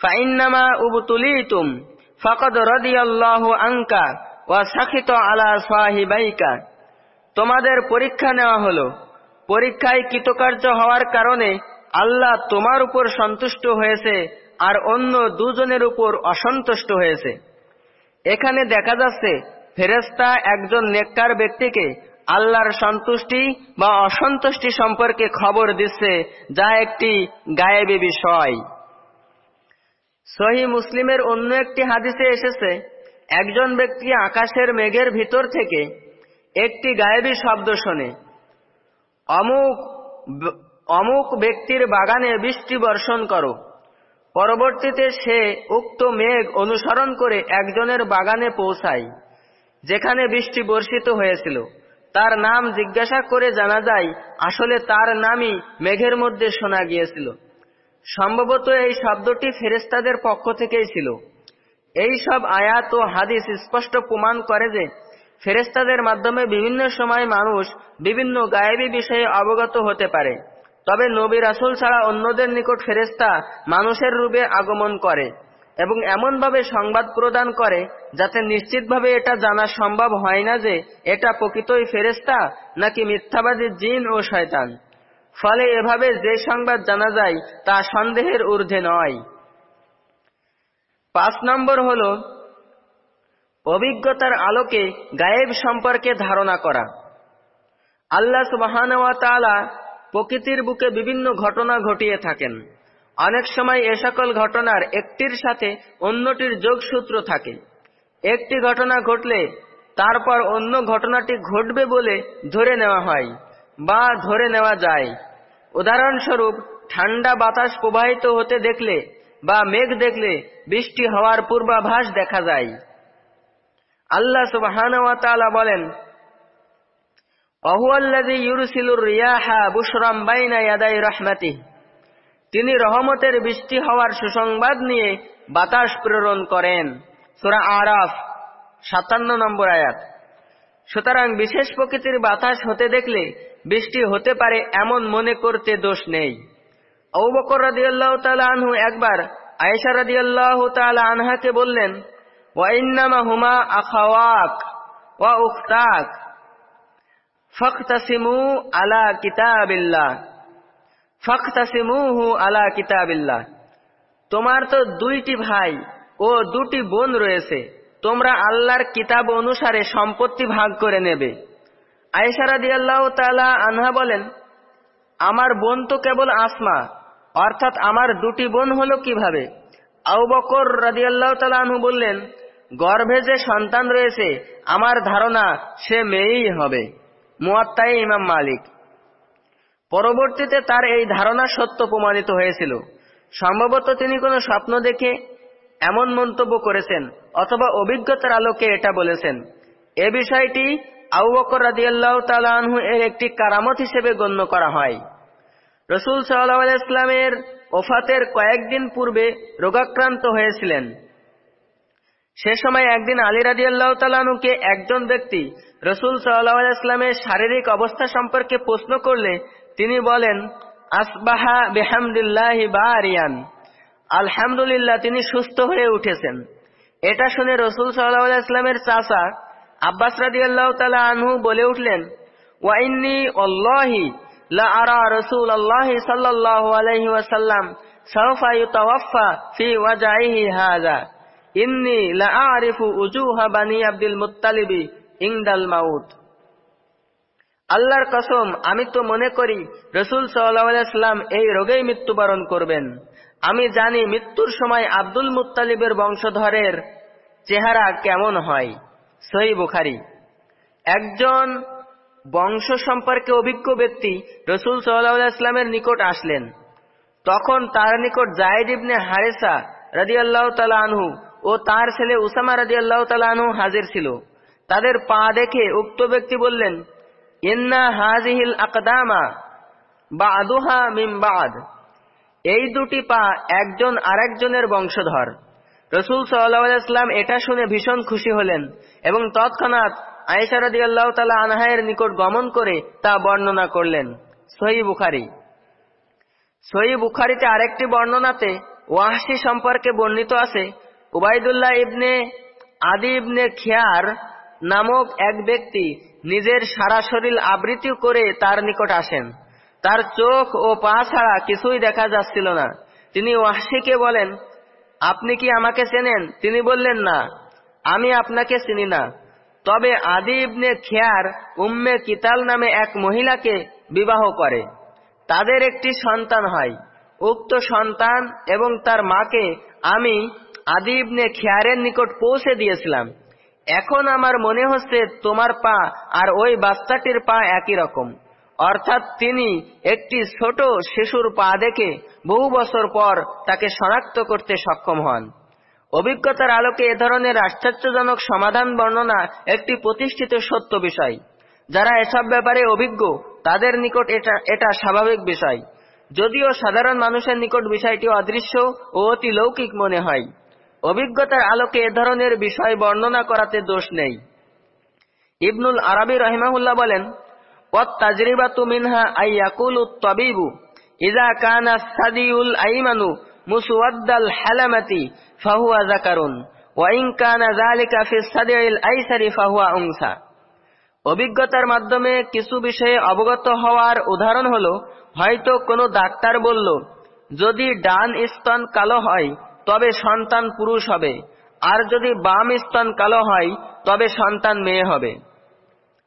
ফাইন্নামা ফকদ রদিয়াল্লাহু আঙ্কা ওয়া সাখিত আলা সাহিবাইকা। তোমাদের পরীক্ষা নেওয়া হলো। পরীক্ষায় কৃতকার্য হওয়ার কারণে আল্লাহ তোমার উপর সন্তুষ্ট হয়েছে আর অন্য দুজনের উপর অসন্তুষ্ট হয়েছে। এখানে দেখা যাচ্ছে ফেরেস্তা একজন নেককার ব্যক্তিকে আল্লাহর সন্তুষ্টি বা অসন্তুষ্টি সম্পর্কে খবর দিচ্ছে, যা একটি গায়েবী বিষয়। সহি মুসলিমের অন্য একটি হাদিসে এসেছে, একজন ব্যক্তি আকাশের মেঘের ভিতর থেকে একটি গায়েবী শব্দ শোনে। অমুক অমুক ব্যক্তির বাগানে বৃষ্টি বর্ষণ করো। পরবর্তীতে সে উক্ত মেঘ অনুসরণ করে একজনের বাগানে পৌঁছায়, যেখানে বৃষ্টি বর্ষিত হয়েছিল। তার নাম জিজ্ঞাসা করে জানা যায়, আসলে তার নামই মেঘের মধ্যে শোনা গিয়েছিল। সম্ভবত এই শব্দটি ফেরেস্তাদের পক্ষ থেকেই ছিল। এই সব আয়াত ও হাদিস স্পষ্ট প্রমাণ করে যে ফেরেস্তাদের মাধ্যমে বিভিন্ন সময় মানুষ বিভিন্ন গায়েবী বিষয়ে অবগত হতে পারে। তবে নবী রাসুল ছাড়া অন্যদের নিকট ফেরেস্তা মানুষের রূপে আগমন করে এবং এমনভাবে সংবাদ প্রদান করে যাতে নিশ্চিতভাবে এটা জানা সম্ভব হয় না যে এটা প্রকৃতই ফেরেস্তা নাকি মিথ্যাবাদী জিন ও শয়তান। ফলে এভাবে যে সংবাদ জানা যায় তা সন্দেহের ঊর্ধ্বে নয়। পাঁচ নম্বর হল অভিজ্ঞতার আলোকে গায়েব সম্পর্কে ধারণা করা। আল্লাহ সুবাহান প্রকৃতির বুকে বিভিন্ন ঘটনা ঘটিয়ে থাকেন। অনেক সময় এ সকল ঘটনার একটির সাথে অন্যটির যোগসূত্র থাকে। একটি ঘটনা ঘটলে তারপর অন্য ঘটনাটি ঘটবে বলে ধরে নেওয়া হয় বা ধরে নেওয়া যায়। উদাহরণস্বরূপ, ঠান্ডা বাতাস প্রবাহিত হতে দেখলে বা মেঘ দেখলে বৃষ্টি হওয়ার পূর্বাভাস দেখা যায়। আল্লাহ সুবাহান বলেন তিনি রহমতের বৃষ্টি হওয়ার সুসংবাদ নিয়ে বাতাস প্রেরণ করেন। সাতান্ন নম্বর আয়াত। সুতরাং বিশেষ প্রকৃতির বাতাস হতে দেখলে বৃষ্টি হতে পারে এমন মনে করতে দোষ নেই। অবকর রাদিয়াল্লাহ তালা আনহু একবার আয়েশা রাদিয়াল্লাহ তালা আনহাকে বললেন ওয়া উখতাক আলা কিতাবিল্লাহ তোমার তো দুইটি ভাই ও দুটি বোন রয়েছে। তোমরা আল্লাহর কিতাব অনুসারে সম্পত্তি ভাগ করে নেবে। আয়েশারা আল্লাহ তালা আনহা বলেন, আমার বোন তো কেবল আসমা, অর্থাৎ আমার দুটি বোন হলো কীভাবে? আউ বকর রাদিয়াল্লাহ তালা আনহু বললেন গর্ভে যে সন্তান রয়েছে, আমার ধারণা সে মেয়েই হবে। মুয়াত্তাই ইমাম মালিক। পরবর্তীতে তার এই ধারণা সত্য প্রমাণিত হয়েছিল। সম্ভবত তিনি কোনো স্বপ্ন দেখে এমন মন্তব্য করেছেন অথবা অভিজ্ঞতার আলোকে এটা বলেছেন। এ বিষয়টি আউবকর রাদিয়াল্লাহ তালাহু এর একটি কারামত হিসেবে গণ্য করা হয়। রসুল সাল্লাহ ইসলামের ওফাতের কয়েকদিন পূর্বে রোগাক্রান্ত হয়েছিলেন। সে সময় একদিন আলী রাজি আল্লাহ তালানুকে একজন ব্যক্তি রসুল সাল্লাহ ইসলামের শারীরিক অবস্থা সম্পর্কে প্রশ্ন করলে তিনি বলেন, আসবাহা বেহামদুল্লাহ বা আরিয়ান আলহামদুলিল্লাহ, তিনি সুস্থ হয়ে উঠেছেন। এটা শুনে রসুল সাল্লাহ চাষা আব্বাস রাজি আল্লাহ তালা আনহু বলে উঠলেন ওয়াইন্নি অল্লাহি লা আরা রসুল আল্লাহ সাল্লাহ ওয়াসাল্লাম ফি ওয়াজাইহি হাযা। ইন্নি লা আরিফু উজুহা বানি আব্দুল মুত্তালিবি ইংদাল মাউত। আল্লাহর কসম, আমি তো মনে করি রসুল সাল্লাম এই রোগেই মৃত্যুবরণ করবেন। আমি জানি মৃত্যুর সময় আব্দুল মুত্তালিবের বংশধরের চেহারা কেমন হয়। সই বুখারি। একজন বংশ সম্পর্কে অভিজ্ঞ ব্যক্তি রসুল সাল্লাহ নিকট আসলেন। তখন তার নিকট জায়দ ইবনে হারেসা রাজি আল্লাহ তালা আনহু ও তার ছেলে উসামা রাজি আল্লাহ আনহু হাজির ছিল। তাদের পা দেখে উক্ত ব্যক্তি বললেন, ইন্না হাজিহিল আকদামা বা আদুহা মিম বাদ। এই দুটি পা একজন আরেকজনের বংশধর। রসুল সাল্লাহাম এটা শুনে ভীষণ খুশি হলেন এবং তৎক্ষণাৎ আয়েশারদি আল্লাহ তালা আনহায়ের নিকট গমন করে তা বর্ণনা করলেন। সহি বুখারি। সহি বুখারিতে আরেকটি বর্ণনাতে ওয়াহসি সম্পর্কে বর্ণিত আছে উবাইদুল্লাহ ইবনে আদি ইবনে খিয়ার নামক এক ব্যক্তি নিজের সারা শরীর আবৃত্তি করে তার নিকট আসেন। তার চোখ ও পা ছাড়া কিছুই দেখা যাচ্ছিল না। তিনি ওয়াহসিকে বলেন, আপনি কি আমাকে চেনেন? তিনি বললেন, না, আমি আপনাকে চিনি না। তবে আদি ইবনে খেয়ার উম্মে কিতাল নামে এক মহিলাকে বিবাহ করে। তাদের একটি সন্তান হয়। উক্ত সন্তান এবং তার মাকে আমি আদি ইবনে খেয়ারের নিকট পৌঁছে দিয়েছিলাম। এখন আমার মনে হচ্ছে তোমার পা আর ওই বাচ্চাটির পা একই রকম। অর্থাৎ তিনি একটি ছোট শিশুর পা দেখে বহু বছর পর তাকে শনাক্ত করতে সক্ষম হন। অভিজ্ঞতার আলোকে এ ধরনের আশ্চর্যজনক সমাধান বর্ণনা একটি প্রতিষ্ঠিত সত্য বিষয়। যারা এসব ব্যাপারে অভিজ্ঞ, তাদের নিকট এটা এটা স্বাভাবিক বিষয়। যদিও সাধারণ মানুষের নিকট বিষয়টি অদৃশ্য ও অতি লৌকিক মনে হয়। অভিজ্ঞতার আলোকে এ ধরনের বিষয় বর্ণনা করাতে দোষ নেই। ইবনুল আরবি রহিমাহুল্লাহ বলেন সাদিউল ফাহুয়া কানা সাদিউল আইসারি ফাহুয়া অভিজ্ঞতার মাধ্যমে কিছু বিষয়ে অবগত হওয়ার উদাহরণ হলো, হয়তো কোনো ডাক্তার বলল, যদি ডান স্তন কালো হয় তবে সন্তান পুরুষ হবে। আর যদি বাম স্তন কালো হয়, তবে সন্তান মেয়ে হবে।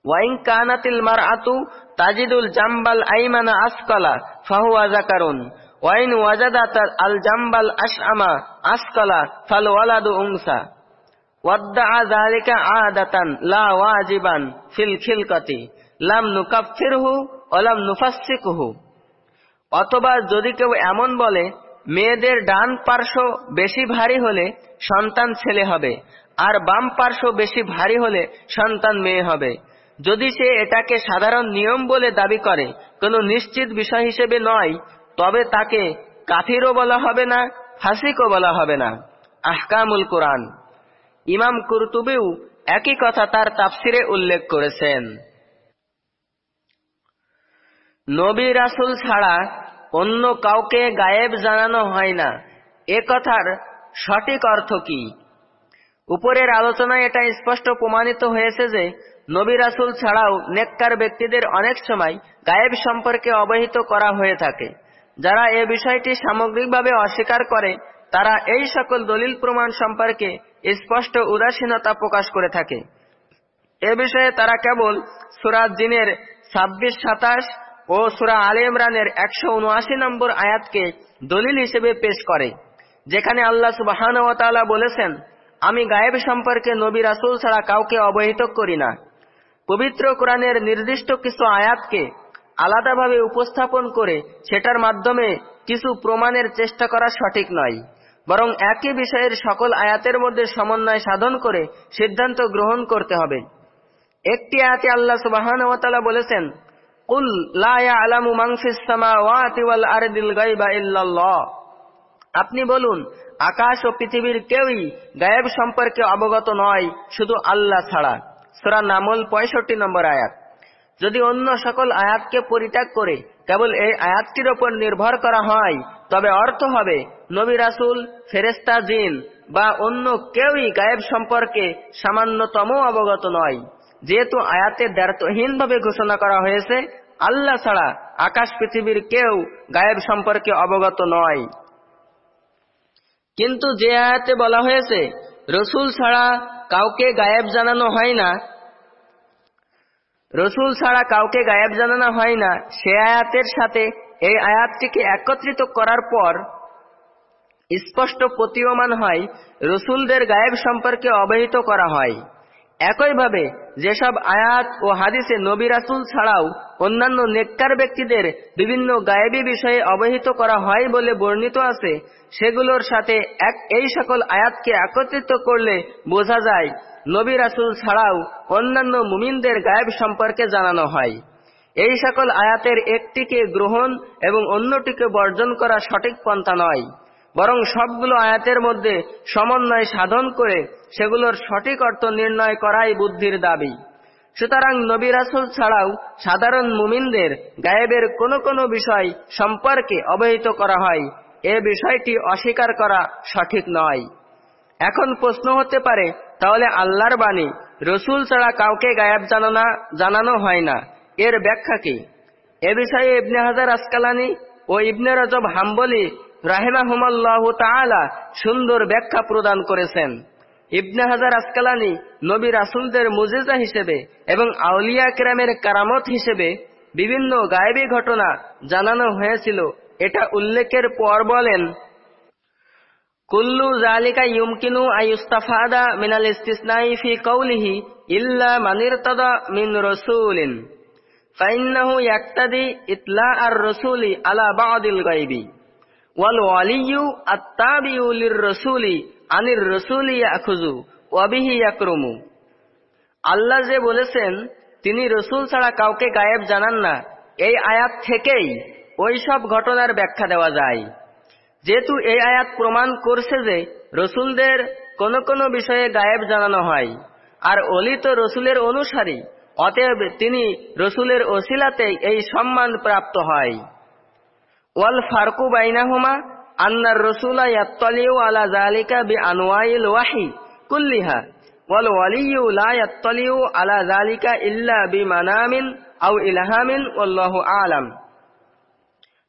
ওয়াইন কানাতিল মার আতু তাজিদুল জাম্বাল আইমানা আসকলা, ফাহুয়া জাকারুন ওয়াইন ওয়াজাদাত আল জাম্বাল আশআমা আসকলা, ফাল ওয়ালাদু উংসা। লা লাম অথবা যদি কেউ এমন বলে মেয়েদের ডান পার্শ্ব বেশি ভারী হলে সন্তান ছেলে হবে, আর বাম পার্শ্ব বেশি ভারী হলে সন্তান মেয়ে হবে। যদি সে এটাকে সাধারণ নিয়ম বলে দাবি করে, কোনো নিশ্চিত বিষয় হিসেবে নয়, তবে তাকে কাফিরও বলা হবে না, ফাসিকও বলা হবে না। আহকামুল কোরআন। ইমাম কুরতুবিও একই কথা তার তাফসিরে উল্লেখ করেছেন। নবী রাসুল ছাড়া অন্য কাউকে গায়েব জানানো হয় না। এ কথার সঠিক অর্থ কি? উপরের আলোচনায় এটা স্পষ্ট প্রমাণিত হয়েছে যে নবী রাসুল ছাড়াও নেককার ব্যক্তিদের অনেক সময় গায়েব সম্পর্কে অবহিত করা হয়ে থাকে। যারা এ বিষয়টি সামগ্রিকভাবে অস্বীকার করে, তারা এই সকল দলিল প্রমাণ সম্পর্কে স্পষ্ট উদাসীনতা প্রকাশ করে থাকে। এ বিষয়ে তারা কেবল সুরাজ জিনের ছাব্বিশ সাতাশ ও সুরা আলে ইমরানের একশো উনআশি নম্বর আয়াতকে দলিল হিসেবে পেশ করে, যেখানে আল্লাহ সুবাহান বলেছেন, আমি গায়েব সম্পর্কে নবী রাসুল ছাড়া কাউকে অবহিত করি না। পবিত্র কোরআনের নির্দিষ্ট কিছু আয়াতকে আলাদাভাবে উপস্থাপন করে সেটার মাধ্যমে কিছু প্রমাণের চেষ্টা করা সঠিক নয়, বরং একই বিষয়ের সকল আয়াতের মধ্যে সমন্বয় সাধন করে সিদ্ধান্ত গ্রহণ করতে হবে। একটি আয়াতে আল্লাহ সুবাহান বলেছেন কুল আলামু মাংফিস ওয়াল আরদিল গাইবা ইল্লাল্লাহ। আপনি বলুন, আকাশ ও পৃথিবীর কেউই গায়েব সম্পর্কে অবগত নয়, শুধু আল্লাহ ছাড়া। সুরা নামল পঁয়ষট্টি নম্বর আয়াত। যদি অন্য সকল আয়াতকে পরিত্যাগ করে কেবল এই আয়াতটির ওপর নির্ভর করা হয়, তবে অর্থ হবে নবী রাসুল ফেরেস্তা জিন বা অন্য কেউই গায়েব সম্পর্কে সামান্যতম অবগত নয়। যেহেতু আয়াতে দ্বার্থহীনভাবে ঘোষণা করা হয়েছে, আল্লাহ ছাড়া আকাশ পৃথিবীর কেউ গায়েব সম্পর্কে অবগত নয়। কিন্তু যে আয়াতে বলা হয়েছে, রসুল ছাড়া কাউকে গায়েব জানানো হয় না, রসুল ছাড়া কাউকে গায়েব জানানো হয় না, সে আয়াতের সাথে এই আয়াতটিকে একত্রিত করার পর স্পষ্ট প্রতীয়মান হয়, রসুলদের গায়েব সম্পর্কে অবহিত করা হয়। একইভাবে যেসব আয়াত ও হাদিসে নবী রাসুল ছাড়াও অন্যান্য নেককার ব্যক্তিদের বিভিন্ন গায়েবী বিষয়ে অবহিত করা হয় বলে বর্ণিত আছে, সেগুলোর সাথে এক এই সকল আয়াতকে একত্রিত করলে বোঝা যায় নবী রাসুল ছাড়াও অন্যান্য মুমিনদের গায়েব সম্পর্কে জানানো হয়। এই সকল আয়াতের একটিকে গ্রহণ এবং অন্যটিকে বর্জন করা সঠিক পন্থা নয়। বরং সবগুলো আয়াতের মধ্যে সমন্বয় সাধন করে সেগুলোর সঠিক অর্থ নির্ণয় করাই বুদ্ধির দাবি। সুতরাং নবী রাসুল ছাড়াও সাধারণ মুমিনদের গায়েবের কোনো কোনো বিষয় সম্পর্কে অবহিত করা হয়। এ বিষয়টি অস্বীকার করা সঠিক নয়। এখন প্রশ্ন হতে পারে, তাহলে আল্লাহর বাণী রসুল ছাড়া কাউকে গায়েব জানানা জানানো হয় না। এর ব্যাখ্যা কি? এ বিষয়ে ইবনে হাজার আসকালানি ও ইবনে রজব হাম্বলি রাহেমাহুমাল্লাহ তাআলা সুন্দর ব্যাখ্যা প্রদান করেছেন। ইবনে হাজার আসকালানি নবী রাসুলদের মুজেজা হিসেবে এবং আউলিয়া কেরামের কারামত হিসেবে বিভিন্ন গায়েবী ঘটনা জানানো হয়েছিল। এটা উল্লেখের পর বলেন, কুল্লু জালিকা ইউমকিনু আইস্তাফাদা মিনাল ইস্তিসনাই ফি কৌলিহি ইল্লা মানিরতাদা মিন রসুলিন। ফাইন্নাহু ইয়াক্তাদি ইতলা আর রসুলি আলা বাদিল গাইবি ওয়াল আনির আল্লাহ যে বলেছেন, তিনি রসুল ছাড়া কাউকে গায়েব জানান না। এই আয়াত থেকেই ওই সব ঘটনার ব্যাখ্যা দেওয়া যায়। যেহেতু এই আয়াত প্রমাণ করছে যে রসুলদের কোন কোন বিষয়ে গায়েব জানানো হয়, আর অলি তো রসুলের অনুসারী, অতএব তিনি রসুলের ওসিলাতে এই সম্মান প্রাপ্ত হয়। ওয়াল ফারকু বাইনাহুমা আন্নার রসুলা ইয়াত্তালিউ আলা জালিকা বি আনওয়াইল ওয়াহি কুল্লিহা। ওয়াল ওয়ালিয়ু লা ইয়াত্তালিউ আলা জালিকা ইল্লা বি মানামিন আও ইলহামিন ওয়াল্লাহু আলাম।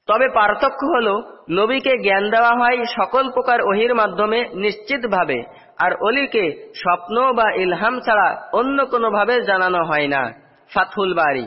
তবে পার্থক্য হল, নবীকে জ্ঞান দেওয়া হয় সকল প্রকার ওহির মাধ্যমে নিশ্চিতভাবে, আর অলিকে স্বপ্ন বা ইলহাম ছাড়া অন্য কোনোভাবে জানানো হয় না। ফাথুল বাড়ি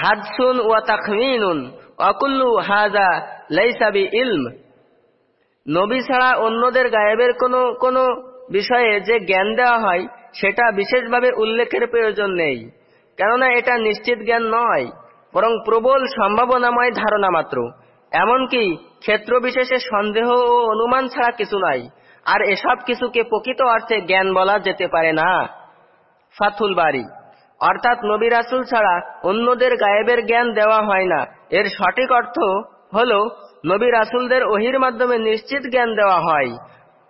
হাদসুন ও তাখমিনুন অকুল্লু হাজা লাইসাবি ইলম নবী ছাড়া অন্যদের গায়েবের কোনো কোনো বিষয়ে যে জ্ঞান দেওয়া হয়, সেটা বিশেষভাবে উল্লেখের প্রয়োজন নেই। কেননা এটা নিশ্চিত জ্ঞান নয়, বরং প্রবল সম্ভাবনাময় ধারণা মাত্র। এমনকি ক্ষেত্র বিশেষে সন্দেহ ও অনুমান ছাড়া কিছু নাই, আর এসব কিছুকে প্রকৃত অর্থে জ্ঞান বলা যেতে পারে না। ফাথুল বাড়ি অর্থাৎ নবী রাসুল ছাড়া অন্যদের গায়েবের জ্ঞান দেওয়া হয় না। এর সঠিক অর্থ হল, নবী রাসুলদের ওহির মাধ্যমে নিশ্চিত জ্ঞান দেওয়া হয়,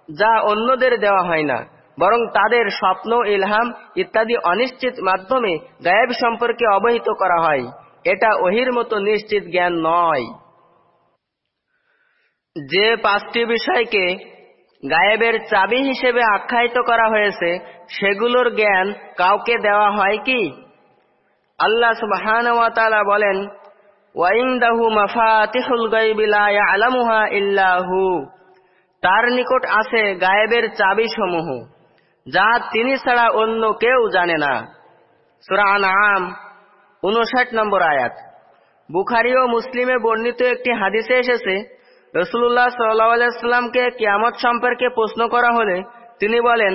যা অন্যদের দেওয়া হয় না। বরং তাদের স্বপ্ন, ইলহাম ইত্যাদি অনিশ্চিত মাধ্যমে গায়েব সম্পর্কে অবহিত করা হয়। এটা ওহির মতো নিশ্চিত জ্ঞান নয়। যে পাঁচটি বিষয়কে গায়েবের চাবি হিসেবে আখ্যায়িত করা হয়েছে সেগুলোর জ্ঞান কাউকে দেওয়া হয় কি? আল্লাহ সুবহান বলেন, ওয়াইন্দাহু মাফাতিহুল গায়বি লা ইয়ালামুহা ইল্লাহু তার নিকট আছে গায়েবের চাবি সমূহ যা তিনি ছাড়া অন্য কেউ জানে না। সূরা আনআম 59 নম্বর আয়াত। বুখারী ও মুসলিমে বর্ণিত একটি হাদিসে এসেছে রসুল্লাহ সাল্লাহামকে কিয়ামত সম্পর্কে প্রশ্ন করা হলে তিনি বলেন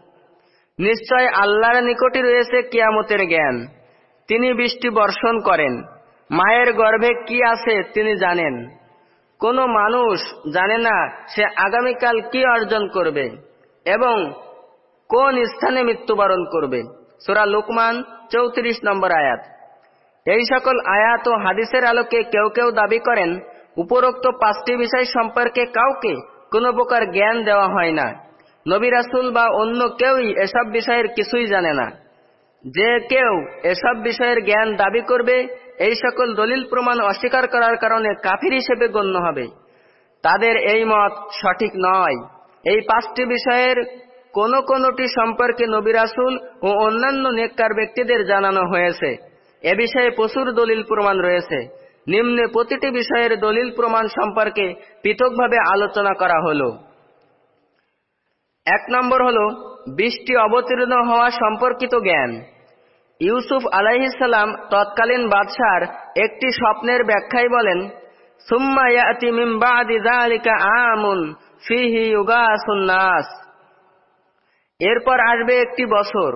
নিশ্চয় আল্লাহর নিকটই রয়েছে কিয়ামতের জ্ঞান। তিনি বৃষ্টি বর্ষণ করেন। মায়ের গর্ভে কি আছে তিনি জানেন। কোন মানুষ জানে না সে আগামীকাল কি অর্জন করবে এবং কোন স্থানে মৃত্যুবরণ করবে। সোরা লোকমান, চৌত্রিশ নম্বর আয়াত। এই সকল আয়াত ও হাদিসের আলোকে কেউ কেউ দাবি করেন, উপরোক্ত পাঁচটি বিষয় সম্পর্কে কাউকে কোনো প্রকার জ্ঞান দেওয়া হয় না। নবী রাসুল বা অন্য কেউই এসব বিষয়ের কিছুই জানে না। যে কেউ এসব বিষয়ের জ্ঞান দাবি করবে, এই সকল দলিল প্রমাণ অস্বীকার করার কারণে কাফির হিসেবে গণ্য হবে। তাদের এই মত সঠিক নয়। এই পাঁচটি বিষয়ের কোন কোনটি সম্পর্কে নবী রাসুল ও অন্যান্য নেককার ব্যক্তিদের জানানো হয়েছে। এ বিষয়ে প্রচুর দলিল প্রমাণ রয়েছে। নিম্নে প্রতিটি বিষয়ের দলিল প্রমাণ সম্পর্কে পৃথকভাবে আলোচনা করা হল। এক নম্বর হল, বৃষ্টি অবতীর্ণ হওয়া সম্পর্কিত জ্ঞান। ইউসুফ আলাইহিসাল্লাম তৎকালীন বাদশার একটি স্বপ্নের ব্যাখ্যায় বলেন এরপর আসবে একটি বছর,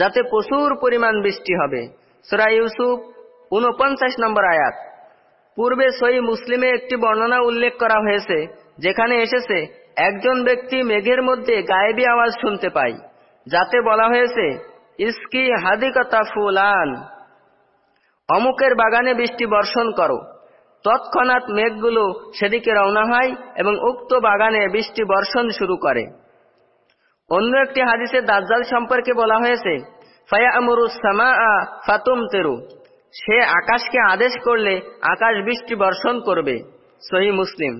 যাতে প্রচুর পরিমাণ বৃষ্টি হবে। সুরা ইউসুফ উনপঞ্চাশ নম্বর আয়াত। পূর্বে সই মুসলিমে একটি বর্ণনা উল্লেখ করা হয়েছে, যেখানে এসেছে একজন ব্যক্তি মেঘের মধ্যে গায়েবী আওয়াজ শুনতে পায়, যাতে বলা হয়েছে, ইস্কি হাদিকতা ফুলান। অমুকের বাগানে বৃষ্টি বর্ষণ করো। তৎক্ষণাৎ মেঘগুলো সেদিকে রওনা হয় এবং উক্ত বাগানে বৃষ্টি বর্ষণ শুরু করে। অন্য একটি হাদিসে দাজ্জাল সম্পর্কে বলা হয়েছে ফাতুম তেরু সে আকাশকে আদেশ করলে আকাশ বৃষ্টি বর্ষণ করবে। সহি মুসলিম।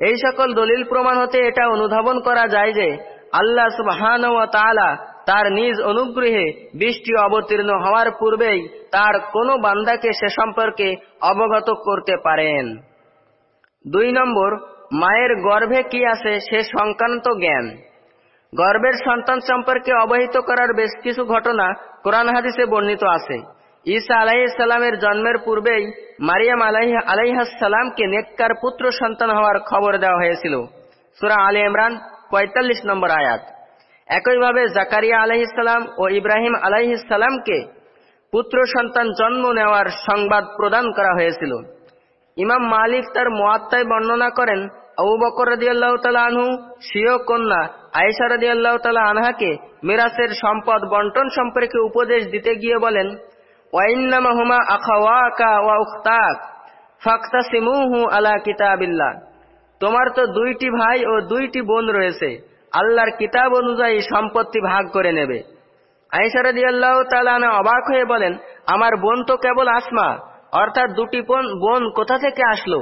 এই সকল দলিল প্রমাণ হতে এটা অনুধাবন করা যায় যে আল্লাহ সুবহান তার নিজ অনুগ্রহে বৃষ্টি অবতীর্ণ হওয়ার পূর্বেই তার কোনো বান্দাকে সে সম্পর্কে অবগত করতে পারেন। দুই নম্বর, মায়ের গর্ভে কি আছে সে সংক্রান্ত জ্ঞান। গর্ভের সন্তান সম্পর্কে অবহিত করার বেশ কিছু ঘটনা কোরআন হাদিসে বর্ণিত আছে। ঈসা আলাইসাল্লামের জন্মের পূর্বেই মারিয়াম আলাইহ আলাইহাসাল্লামকে নেককার পুত্র সন্তান হওয়ার খবর দেওয়া হয়েছিল। সুরা আলী ইমরান, পঁয়তাল্লিশ নম্বর আয়াত। একইভাবে জাকারিয়া আলাইসাল্লাম ও ইব্রাহিম আলাইসাল্লামকে পুত্র সন্তান জন্ম নেওয়ার সংবাদ প্রদান করা হয়েছিল। ইমাম মালিক তার মোয়াত্তায় বর্ণনা করেন, আবু বকর রাদিয়াল্লাহ তালা আনহু, স্বীয় কন্যা আয়েশা রাদিয়াল্লাহ তালা আনহাকে মিরাসের সম্পদ বন্টন সম্পর্কে উপদেশ দিতে গিয়ে বলেন ওয়াইন্নামাহুমা আখাওয়াকা ওয়া উখতাক ফাক্তাসিমুহু আলা কিতাবিল্লাহ তোমার তো দুইটি ভাই ও দুইটি বোন রয়েছে। আল্লাহর কিতাব অনুযায়ী সম্পত্তি ভাগ করে নেবে। আয়েশা রাদিয়াল্লাহু তাআলা অবাক হয়ে বলেন, আমার বোন তো কেবল আসমা, অর্থাৎ দুটি বোন কোথা থেকে আসলো?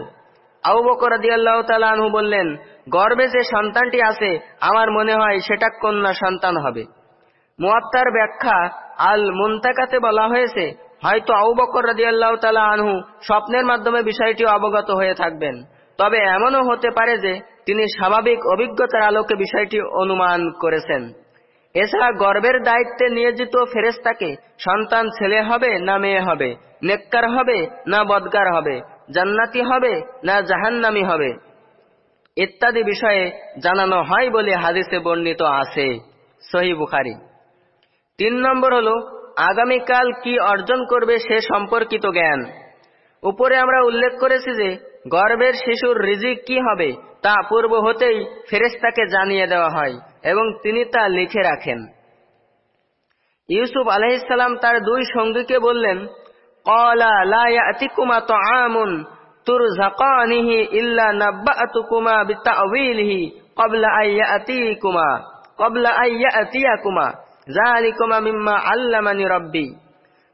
আবু বকর তাআলা বললেন, গর্বে যে সন্তানটি আছে, আমার মনে হয় সেটা কন্যা সন্তান হবে। মুয়াত্তার ব্যাখ্যা আল মুন্তাকাতে বলা হয়েছে, হয়তো আবু বকর রাদিয়াল্লাহু তাআলা আনহু স্বপ্নের মাধ্যমে বিষয়টি অবগত হয়ে থাকবেন। তবে এমনও হতে পারে যে, তিনি স্বাভাবিক অভিজ্ঞতার আলোকে বিষয়টি অনুমান করেছেন। এছাড়া গর্বের দায়িত্বে নিয়োজিত ফেরেস্তাকে সন্তান ছেলে হবে না মেয়ে হবে, নেককার হবে না বদগার হবে, জান্নাতি হবে না জাহান্নামি হবে, ইত্যাদি বিষয়ে জানানো হয় বলে হাদিসে বর্ণিত আছে। সহি বুখারি। তিন নম্বর হল, আগামীকাল কি অর্জন করবে সে সম্পর্কিত জ্ঞান। উপরে আমরা উল্লেখ করেছি যে গর্বের শিশুর রিজিক কি হবে তা পূর্ব হতেই ফেরেস্তাকে জানিয়ে দেওয়া হয় এবং তিনি তা লিখে রাখেন। ইউসুফ আলহিসাল্লাম তার দুই সঙ্গীকে বললেন কলা লায়াতিকুমা তো আমুন তুরজাকানিহি ইল্লা মিম্মা আল্লামানি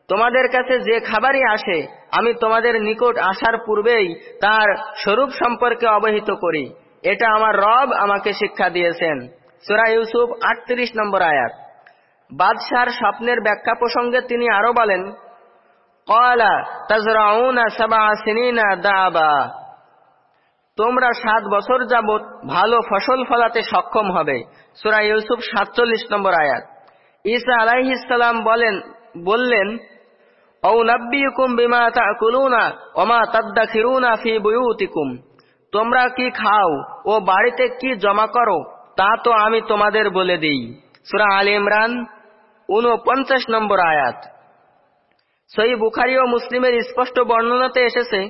তোমাদের কাছে যে খাবারই আসে, আমি তোমাদের নিকট আসার পূর্বেই তার স্বরূপ সম্পর্কে অবহিত করি। এটা আমার রব আমাকে শিক্ষা দিয়েছেন। সুরা ইউসুফ আটত্রিশ নম্বর আয়াত। বাদশার স্বপ্নের ব্যাখ্যা প্রসঙ্গে তিনি আরও বলেন কলা সাবা তোমরা সাত বছর যাবৎ ভালো ফসল ফলাতে সক্ষম হবে। সুরা ইউসুফ সাতচল্লিশ নম্বর আয়াত। ঈসা আলাইহিসাল্লাম বলেন, বললেন বিমা তোমরা কি খাও ও বাড়িতে কি জমা করো, তা তো আমি তোমাদের বলে দিই। সুরা আল ইমরান উনপঞ্চাশ নম্বর আয়াত। সই বুখারি ও মুসলিমের স্পষ্ট বর্ণনাতে এসেছে,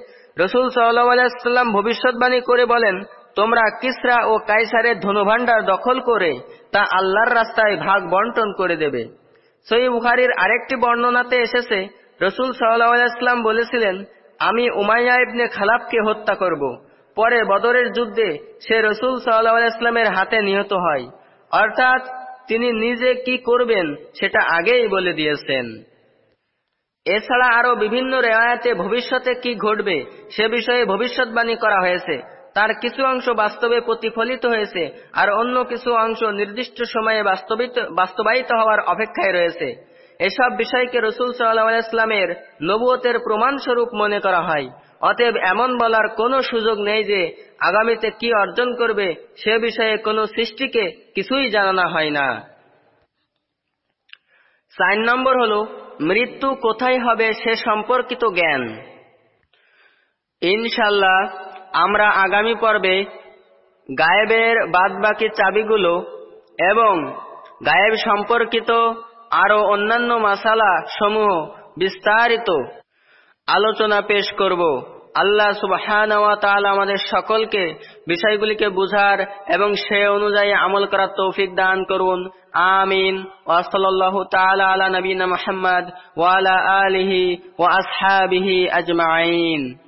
রসুল সাল্লাম ভবিষ্যৎবাণী করে বলেন, তোমরা কিসরা ও কাইসারের ধনুভাণ্ডার দখল করে তা আল্লাহর রাস্তায় ভাগ বন্টন করে দেবে। সই বুখারির আরেকটি বর্ণনাতে এসেছে, রসুল সাল্লাহাম বলেছিলেন, আমি উমাইয়া ইবনে খালাফকে হত্যা করব। পরে বদরের যুদ্ধে সে রসুল সাল্লাহামের হাতে নিহত হয়। অর্থাৎ তিনি নিজে কি করবেন সেটা আগেই বলে দিয়েছেন। এছাড়া আরও বিভিন্ন রেওয়ায়তে ভবিষ্যতে কি ঘটবে সে বিষয়ে ভবিষ্যৎবাণী করা হয়েছে। তার কিছু অংশ বাস্তবে প্রতিফলিত হয়েছে, আর অন্য কিছু অংশ নির্দিষ্ট সময়ে বাস্তবায়িত হওয়ার অপেক্ষায় রয়েছে। এসব বিষয়কে রসুল সাল্লাহামের নবুয়তের প্রমাণস্বরূপ মনে করা হয়। অতএব এমন বলার কোনো সুযোগ নেই যে, আগামীতে কি অর্জন করবে সে বিষয়ে কোনো সৃষ্টিকে কিছুই জানানো হয় না। চার নম্বর হল, মৃত্যু কোথায় হবে সে সম্পর্কিত জ্ঞান। ইনশাল্লাহ আমরা আগামী পর্বে গায়েবের বাদবাকি চাবিগুলো এবং গায়েব সম্পর্কিত আরও অন্যান্য মাসালা সমূহ বিস্তারিত আলোচনা পেশ করব। আল্লাহ সুবহান আমাদের সকলকে বিষয়গুলিকে বুঝার এবং সে অনুযায়ী আমল করার তৌফিক দান করুন। আমিন। ওয়াসাল্লাল্লাহু তাআলা আলা নবীনা মুহাম্মদ ওয়া আলা আলিহি ওয়া আসহাবিহি আজমাইন।